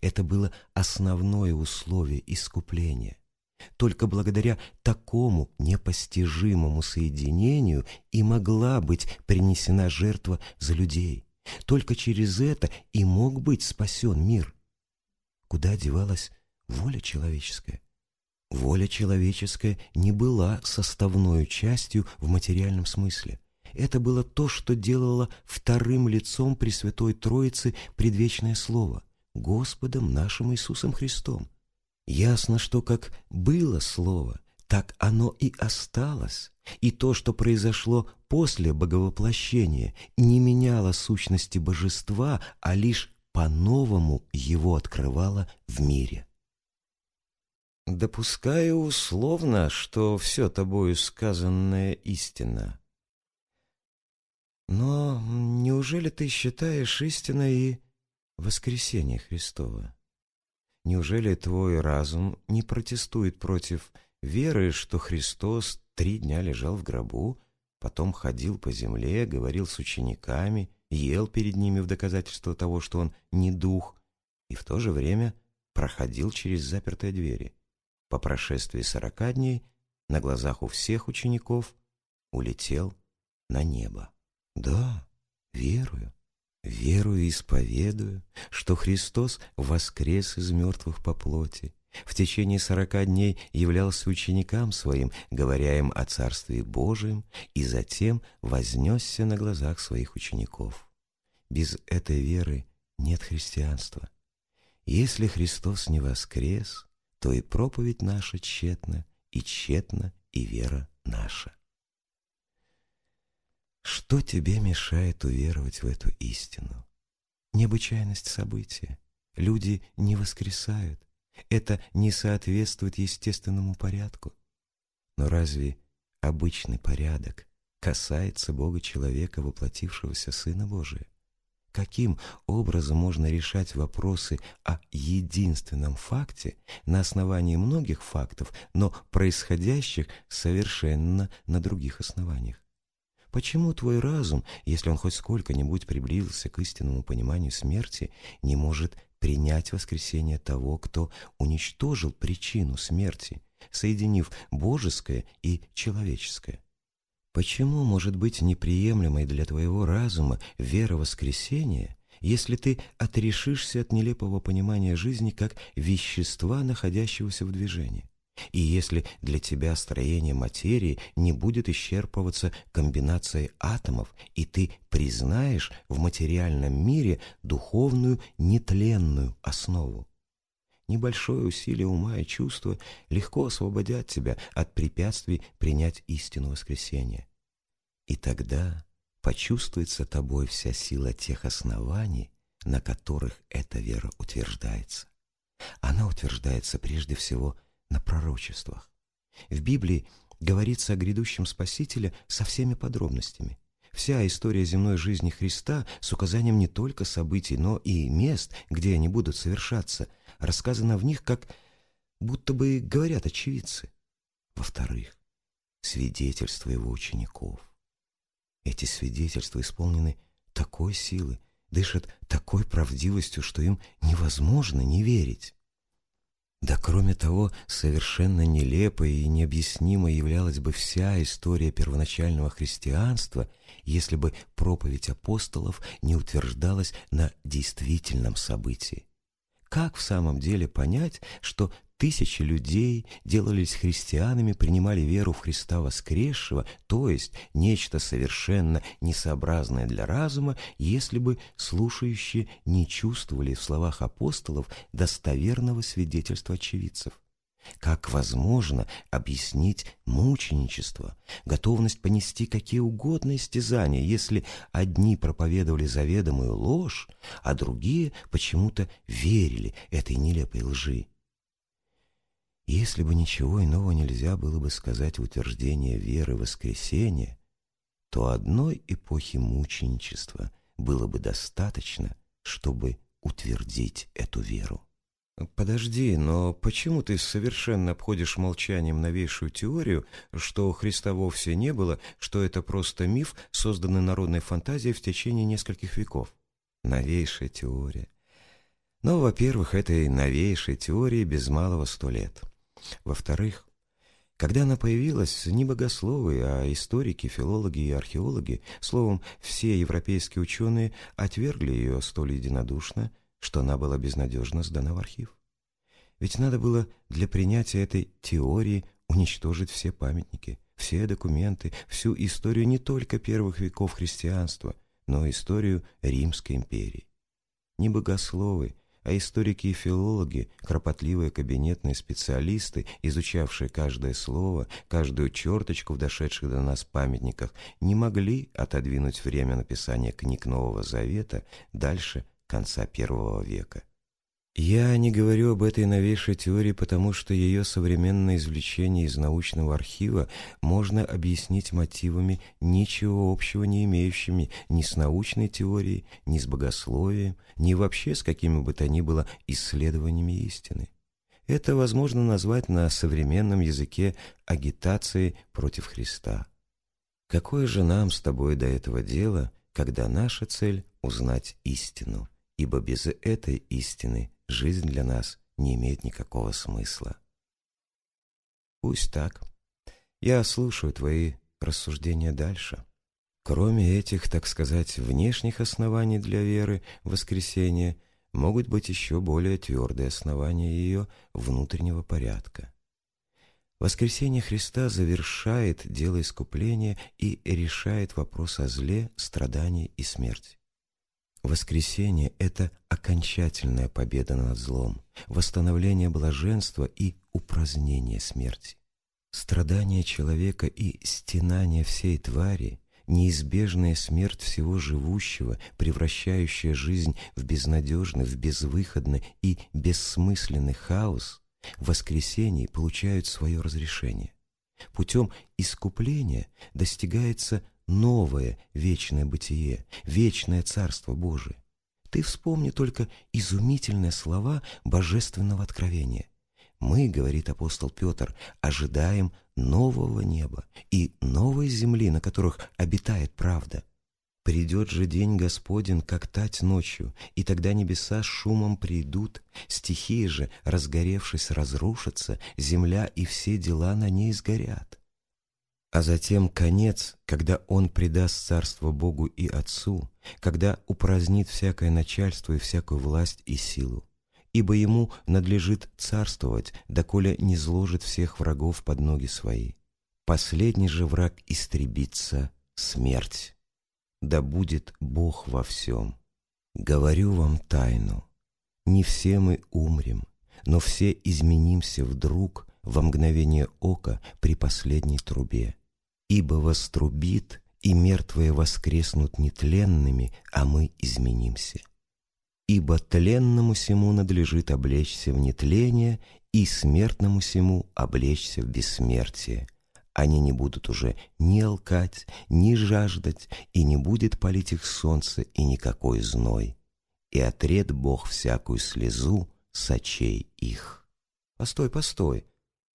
Это было основное условие искупления. Только благодаря такому непостижимому соединению и могла быть принесена жертва за людей. Только через это и мог быть спасен мир. Куда девалась воля человеческая? Воля человеческая не была составной частью в материальном смысле. Это было то, что делало вторым лицом Пресвятой Троицы предвечное Слово, Господом нашим Иисусом Христом. Ясно, что как было Слово, так оно и осталось. И то, что произошло после боговоплощения, не меняло сущности божества, а лишь по-новому его открывало в мире. Допускаю условно, что все тобою сказанное истина. Но неужели ты считаешь истиной и воскресение Христова. Неужели твой разум не протестует против веры, что Христос три дня лежал в гробу, потом ходил по земле, говорил с учениками, ел перед ними в доказательство того, что он не дух, и в то же время проходил через запертые двери. По прошествии сорока дней на глазах у всех учеников улетел на небо. Да, верую, верую и исповедую, что Христос воскрес из мертвых по плоти, в течение сорока дней являлся ученикам своим, говоря им о Царстве Божием, и затем вознесся на глазах своих учеников. Без этой веры нет христианства. Если Христос не воскрес, то и проповедь наша тщетна, и тщетна и вера наша. Что тебе мешает уверовать в эту истину? Необычайность события. Люди не воскресают. Это не соответствует естественному порядку. Но разве обычный порядок касается Бога человека, воплотившегося Сына Божия? Каким образом можно решать вопросы о единственном факте на основании многих фактов, но происходящих совершенно на других основаниях? Почему твой разум, если он хоть сколько-нибудь приблизился к истинному пониманию смерти, не может принять воскресение того, кто уничтожил причину смерти, соединив божеское и человеческое? Почему может быть неприемлемой для твоего разума вера воскресения, если ты отрешишься от нелепого понимания жизни как вещества, находящегося в движении? И если для тебя строение материи не будет исчерпываться комбинацией атомов, и ты признаешь в материальном мире духовную нетленную основу. Небольшое усилие ума и чувства легко освободят тебя от препятствий принять истину воскресения. И тогда почувствуется тобой вся сила тех оснований, на которых эта вера утверждается. Она утверждается прежде всего на пророчествах. В Библии говорится о грядущем Спасителе со всеми подробностями. Вся история земной жизни Христа с указанием не только событий, но и мест, где они будут совершаться, рассказана в них, как будто бы говорят очевидцы. Во-вторых, свидетельства его учеников. Эти свидетельства исполнены такой силы, дышат такой правдивостью, что им невозможно не верить. Да кроме того, совершенно нелепой и необъяснимой являлась бы вся история первоначального христианства, если бы проповедь апостолов не утверждалась на действительном событии. Как в самом деле понять, что Тысячи людей делались христианами, принимали веру в Христа воскресшего, то есть нечто совершенно несообразное для разума, если бы слушающие не чувствовали в словах апостолов достоверного свидетельства очевидцев. Как возможно объяснить мученичество, готовность понести какие угодно истязания, если одни проповедовали заведомую ложь, а другие почему-то верили этой нелепой лжи? Если бы ничего иного нельзя было бы сказать в утверждение веры воскресения, то одной эпохи мученичества было бы достаточно, чтобы утвердить эту веру. Подожди, но почему ты совершенно обходишь молчанием новейшую теорию, что Христа вовсе не было, что это просто миф, созданный народной фантазией в течение нескольких веков? Новейшая теория. Ну, во-первых, этой новейшей теории без малого сто лет. Во-вторых, когда она появилась, не богословы, а историки, филологи и археологи, словом, все европейские ученые отвергли ее столь единодушно, что она была безнадежно сдана в архив. Ведь надо было для принятия этой теории уничтожить все памятники, все документы, всю историю не только первых веков христианства, но историю Римской империи. Не богословы, а историки и филологи, кропотливые кабинетные специалисты, изучавшие каждое слово, каждую черточку в дошедших до нас памятниках, не могли отодвинуть время написания книг Нового Завета дальше конца первого века. Я не говорю об этой новейшей теории, потому что ее современное извлечение из научного архива можно объяснить мотивами, ничего общего не имеющими ни с научной теорией, ни с богословием, ни вообще с какими бы то ни было исследованиями истины. Это возможно назвать на современном языке агитацией против Христа. Какое же нам с тобой до этого дела, когда наша цель — узнать истину? Ибо без этой истины — жизнь для нас не имеет никакого смысла. Пусть так. Я слушаю твои рассуждения дальше. Кроме этих, так сказать, внешних оснований для веры в воскресение, могут быть еще более твердые основания ее внутреннего порядка. Воскресение Христа завершает дело искупления и решает вопрос о зле, страдании и смерти. Воскресение — это окончательная победа над злом, восстановление блаженства и упразднение смерти. Страдание человека и стенание всей твари, неизбежная смерть всего живущего, превращающая жизнь в безнадежный, в безвыходный и бессмысленный хаос, в воскресении получают свое разрешение. Путем искупления достигается новое вечное бытие, вечное Царство Божие. Ты вспомни только изумительные слова божественного откровения. Мы, говорит апостол Петр, ожидаем нового неба и новой земли, на которых обитает правда. Придет же день Господень, как тать ночью, и тогда небеса шумом придут, стихии же, разгоревшись, разрушатся, земля и все дела на ней сгорят а затем конец, когда Он предаст царство Богу и Отцу, когда упразднит всякое начальство и всякую власть и силу. Ибо Ему надлежит царствовать, доколе не зложит всех врагов под ноги свои. Последний же враг истребится — смерть. Да будет Бог во всем. Говорю вам тайну. Не все мы умрем, но все изменимся вдруг во мгновение ока при последней трубе ибо вострубит, и мертвые воскреснут нетленными, а мы изменимся. Ибо тленному сему надлежит облечься в нетление, и смертному сему облечься в бессмертие. Они не будут уже ни алкать, ни жаждать, и не будет палить их солнце и никакой зной. И отред Бог всякую слезу с очей их. Постой, постой,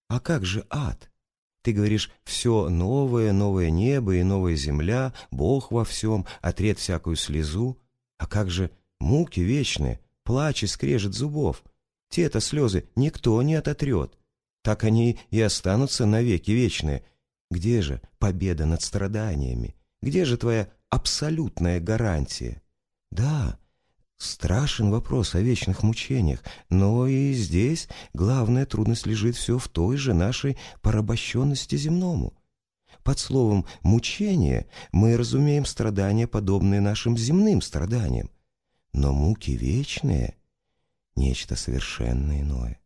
а как же ад? Ты говоришь, все новое, новое небо и новая земля, Бог во всем, отред всякую слезу. А как же муки вечные, плач и скрежет зубов? Те-то слезы никто не ототрет. Так они и останутся навеки вечные. Где же победа над страданиями? Где же твоя абсолютная гарантия? Да, Страшен вопрос о вечных мучениях, но и здесь главная трудность лежит все в той же нашей порабощенности земному. Под словом «мучение» мы разумеем страдания, подобные нашим земным страданиям. Но муки вечные — нечто совершенно иное.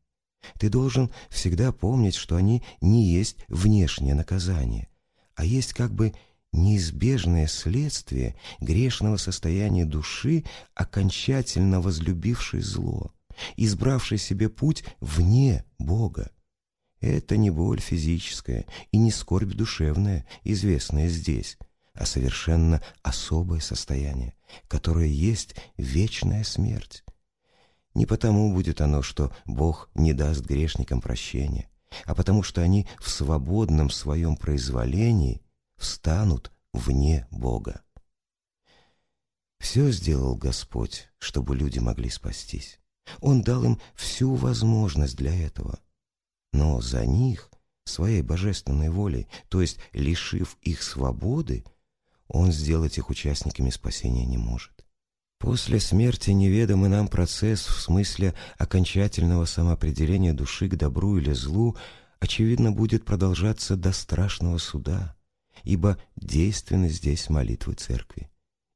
Ты должен всегда помнить, что они не есть внешнее наказание, а есть как бы неизбежное следствие грешного состояния души, окончательно возлюбившей зло, избравшей себе путь вне Бога. Это не боль физическая и не скорбь душевная, известная здесь, а совершенно особое состояние, которое есть вечная смерть. Не потому будет оно, что Бог не даст грешникам прощения, а потому что они в свободном своем произволении встанут вне Бога. Все сделал Господь, чтобы люди могли спастись. Он дал им всю возможность для этого. Но за них, своей божественной волей, то есть лишив их свободы, Он сделать их участниками спасения не может. После смерти неведомый нам процесс в смысле окончательного самоопределения души к добру или злу, очевидно, будет продолжаться до страшного суда ибо действенны здесь молитвы церкви.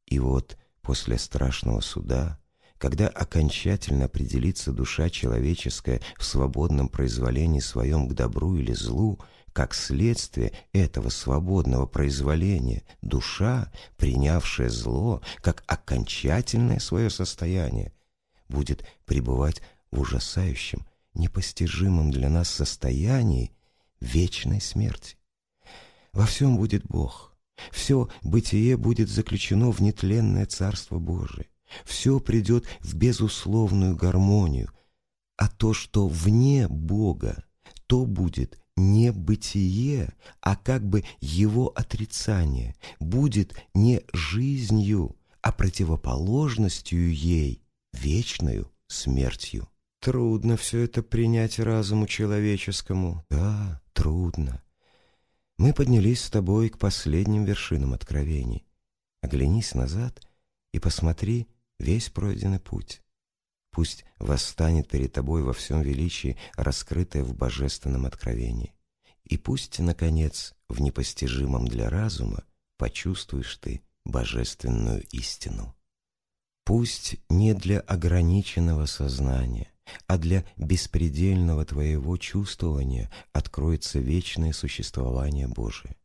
И вот после страшного суда, когда окончательно определится душа человеческая в свободном произволении своем к добру или злу, как следствие этого свободного произволения, душа, принявшая зло как окончательное свое состояние, будет пребывать в ужасающем, непостижимом для нас состоянии вечной смерти. Во всем будет Бог. Все бытие будет заключено в нетленное Царство Божие. Все придет в безусловную гармонию. А то, что вне Бога, то будет не бытие, а как бы его отрицание, будет не жизнью, а противоположностью ей, вечную смертью. Трудно все это принять разуму человеческому. Да, трудно. Мы поднялись с тобой к последним вершинам откровений. Оглянись назад и посмотри весь пройденный путь. Пусть восстанет перед тобой во всем величии, раскрытое в божественном откровении. И пусть, наконец, в непостижимом для разума почувствуешь ты божественную истину. Пусть не для ограниченного сознания, а для беспредельного твоего чувствования откроется вечное существование Божие.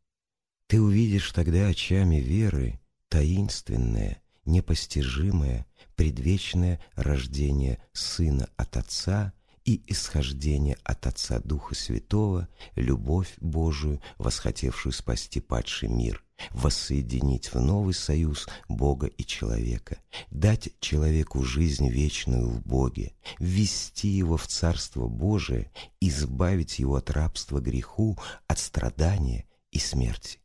Ты увидишь тогда очами веры таинственное, непостижимое, предвечное рождение Сына от Отца и исхождение от Отца Духа Святого, любовь Божию, восхотевшую спасти падший мир, воссоединить в новый союз Бога и человека, дать человеку жизнь вечную в Боге, ввести его в Царство Божие, избавить его от рабства греху, от страдания и смерти.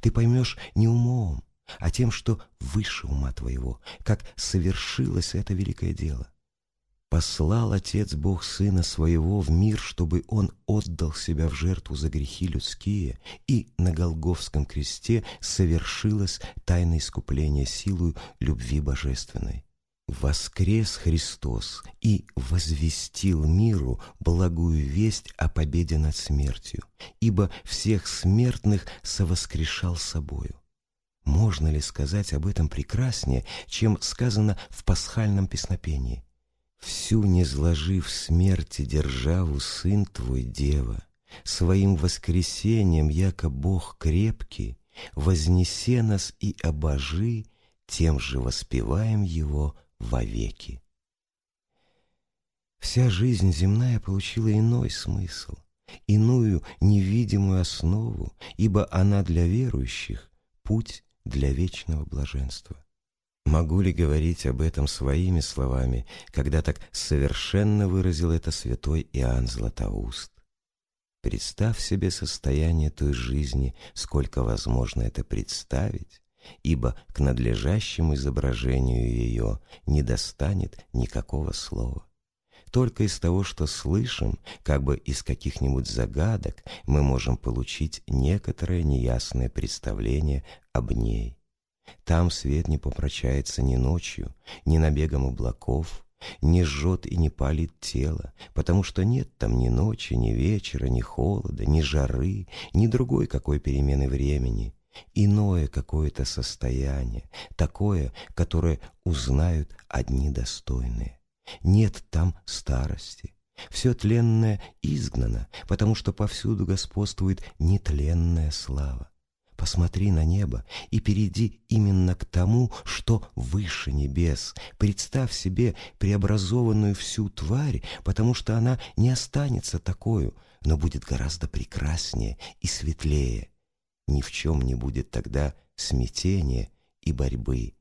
Ты поймешь не умом, а тем, что выше ума твоего, как совершилось это великое дело. Послал Отец Бог Сына Своего в мир, чтобы Он отдал Себя в жертву за грехи людские, и на Голговском кресте совершилось тайное искупление силою любви божественной. Воскрес Христос и возвестил миру благую весть о победе над смертью, ибо всех смертных совоскрешал собою. Можно ли сказать об этом прекраснее, чем сказано в пасхальном песнопении? Всю не сложив смерти державу сын твой, дева, Своим воскресением, яко Бог крепкий, Вознесе нас и обожи, Тем же воспеваем его вовеки. Вся жизнь земная получила иной смысл, иную невидимую основу, ибо она для верующих — путь для вечного блаженства. Могу ли говорить об этом своими словами, когда так совершенно выразил это святой Иоанн Златоуст? Представь себе состояние той жизни, сколько возможно это представить, ибо к надлежащему изображению ее не достанет никакого слова. Только из того, что слышим, как бы из каких-нибудь загадок, мы можем получить некоторое неясное представление об ней. Там свет не помрачается ни ночью, ни набегом облаков, не жжет и не палит тело, потому что нет там ни ночи, ни вечера, ни холода, ни жары, ни другой какой перемены времени, иное какое-то состояние, такое, которое узнают одни достойные. Нет там старости. Все тленное изгнано, потому что повсюду господствует нетленная слава. Посмотри на небо и перейди именно к тому, что выше небес. Представь себе преобразованную всю тварь, потому что она не останется такою, но будет гораздо прекраснее и светлее. Ни в чем не будет тогда смятения и борьбы.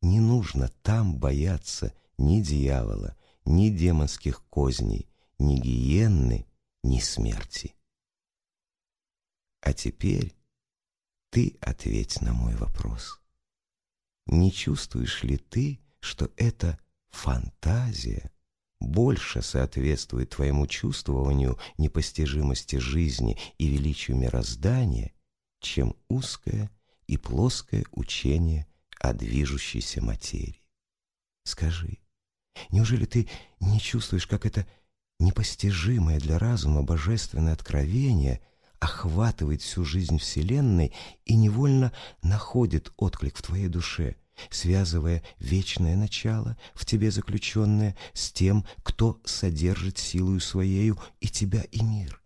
Не нужно там бояться ни дьявола, ни демонских козней, ни гиенны, ни смерти. А теперь ты ответь на мой вопрос. Не чувствуешь ли ты, что эта фантазия больше соответствует твоему чувствованию непостижимости жизни и величию мироздания, чем узкое и плоское учение о движущейся материи? Скажи, неужели ты не чувствуешь, как это непостижимое для разума божественное откровение – охватывает всю жизнь Вселенной и невольно находит отклик в твоей душе, связывая вечное начало, в тебе заключенное, с тем, кто содержит силою своею и тебя, и мир.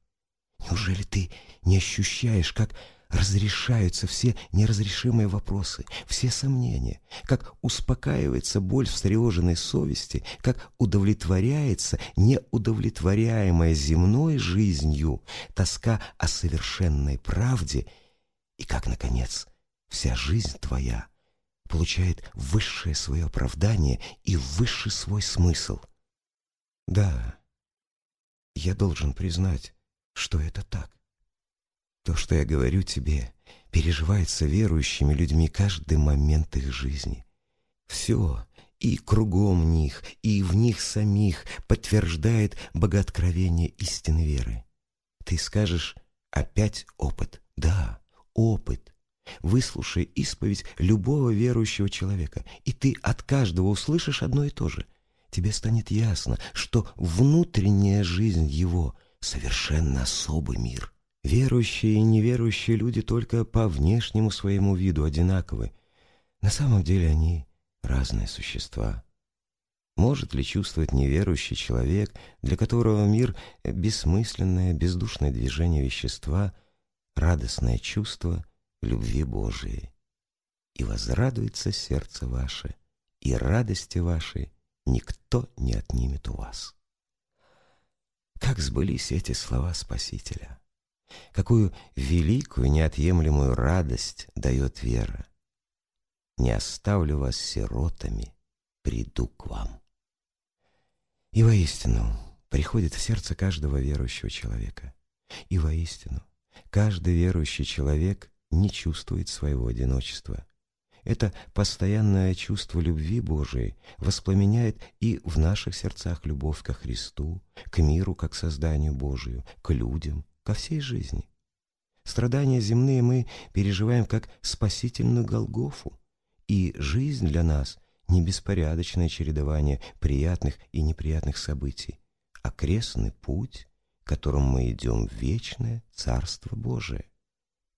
Неужели ты не ощущаешь, как разрешаются все неразрешимые вопросы, все сомнения, как успокаивается боль встревоженной совести, как удовлетворяется неудовлетворяемая земной жизнью тоска о совершенной правде, и как, наконец, вся жизнь твоя получает высшее свое оправдание и высший свой смысл. Да, я должен признать, что это так. То, что я говорю тебе, переживается верующими людьми каждый момент их жизни. Все, и кругом них, и в них самих подтверждает богооткровение истины веры. Ты скажешь «опять опыт». Да, опыт. Выслушай исповедь любого верующего человека, и ты от каждого услышишь одно и то же. Тебе станет ясно, что внутренняя жизнь его — совершенно особый мир. Верующие и неверующие люди только по внешнему своему виду одинаковы. На самом деле они разные существа. Может ли чувствовать неверующий человек, для которого мир — бессмысленное, бездушное движение вещества, радостное чувство любви Божией? И возрадуется сердце ваше, и радости вашей никто не отнимет у вас. Как сбылись эти слова Спасителя! Какую великую неотъемлемую радость дает вера. Не оставлю вас сиротами, приду к вам. И воистину приходит в сердце каждого верующего человека. И воистину каждый верующий человек не чувствует своего одиночества. Это постоянное чувство любви Божией воспламеняет и в наших сердцах любовь ко Христу, к миру как созданию Божию, к людям, ко всей жизни. Страдания земные мы переживаем как спасительную Голгофу, и жизнь для нас не беспорядочное чередование приятных и неприятных событий, а крестный путь, которым мы идем в вечное Царство Божие.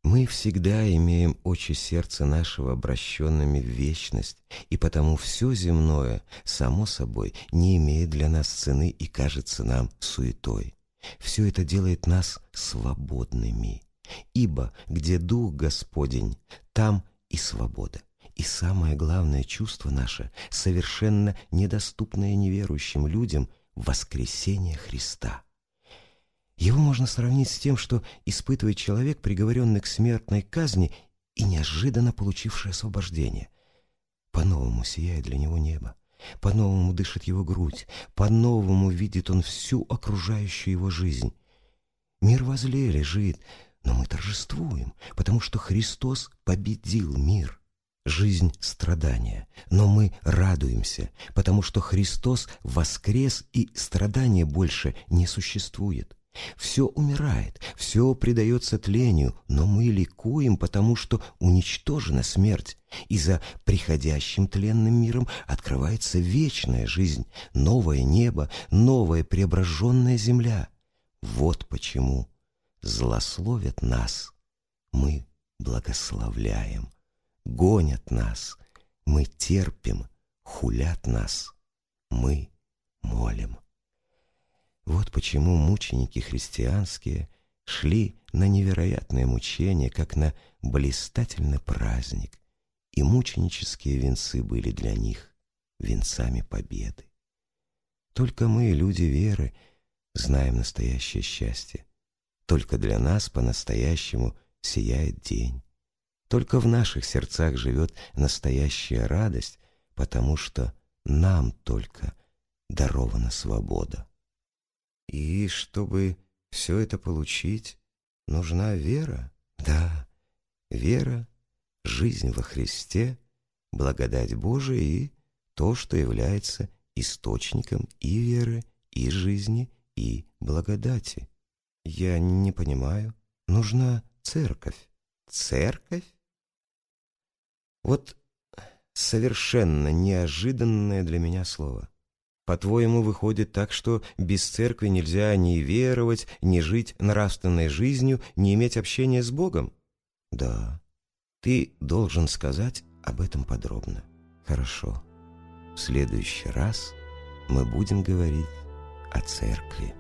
Мы всегда имеем очи сердца нашего обращенными в вечность, и потому все земное, само собой, не имеет для нас цены и кажется нам суетой. Все это делает нас свободными, ибо где Дух Господень, там и свобода. И самое главное чувство наше, совершенно недоступное неверующим людям, воскресение Христа. Его можно сравнить с тем, что испытывает человек, приговоренный к смертной казни и неожиданно получивший освобождение. По-новому сияет для него небо. По-новому дышит его грудь, по-новому видит он всю окружающую его жизнь. Мир возле лежит, но мы торжествуем, потому что Христос победил мир. Жизнь — страдания, но мы радуемся, потому что Христос воскрес и страдания больше не существует. Все умирает, все предается тлению, но мы ликуем, потому что уничтожена смерть, и за приходящим тленным миром открывается вечная жизнь, новое небо, новая преображенная земля. Вот почему злословят нас, мы благословляем, гонят нас, мы терпим, хулят нас, мы молим. Вот почему мученики христианские шли на невероятное мучение, как на блистательный праздник, и мученические венцы были для них венцами победы. Только мы, люди веры, знаем настоящее счастье. Только для нас по-настоящему сияет день. Только в наших сердцах живет настоящая радость, потому что нам только дарована свобода. И чтобы все это получить, нужна вера. Да, вера, жизнь во Христе, благодать Божия и то, что является источником и веры, и жизни, и благодати. Я не понимаю. Нужна церковь. Церковь? Вот совершенно неожиданное для меня слово. По-твоему, выходит так, что без церкви нельзя ни веровать, ни жить нравственной жизнью, ни иметь общения с Богом? Да. Ты должен сказать об этом подробно. Хорошо. В следующий раз мы будем говорить о церкви.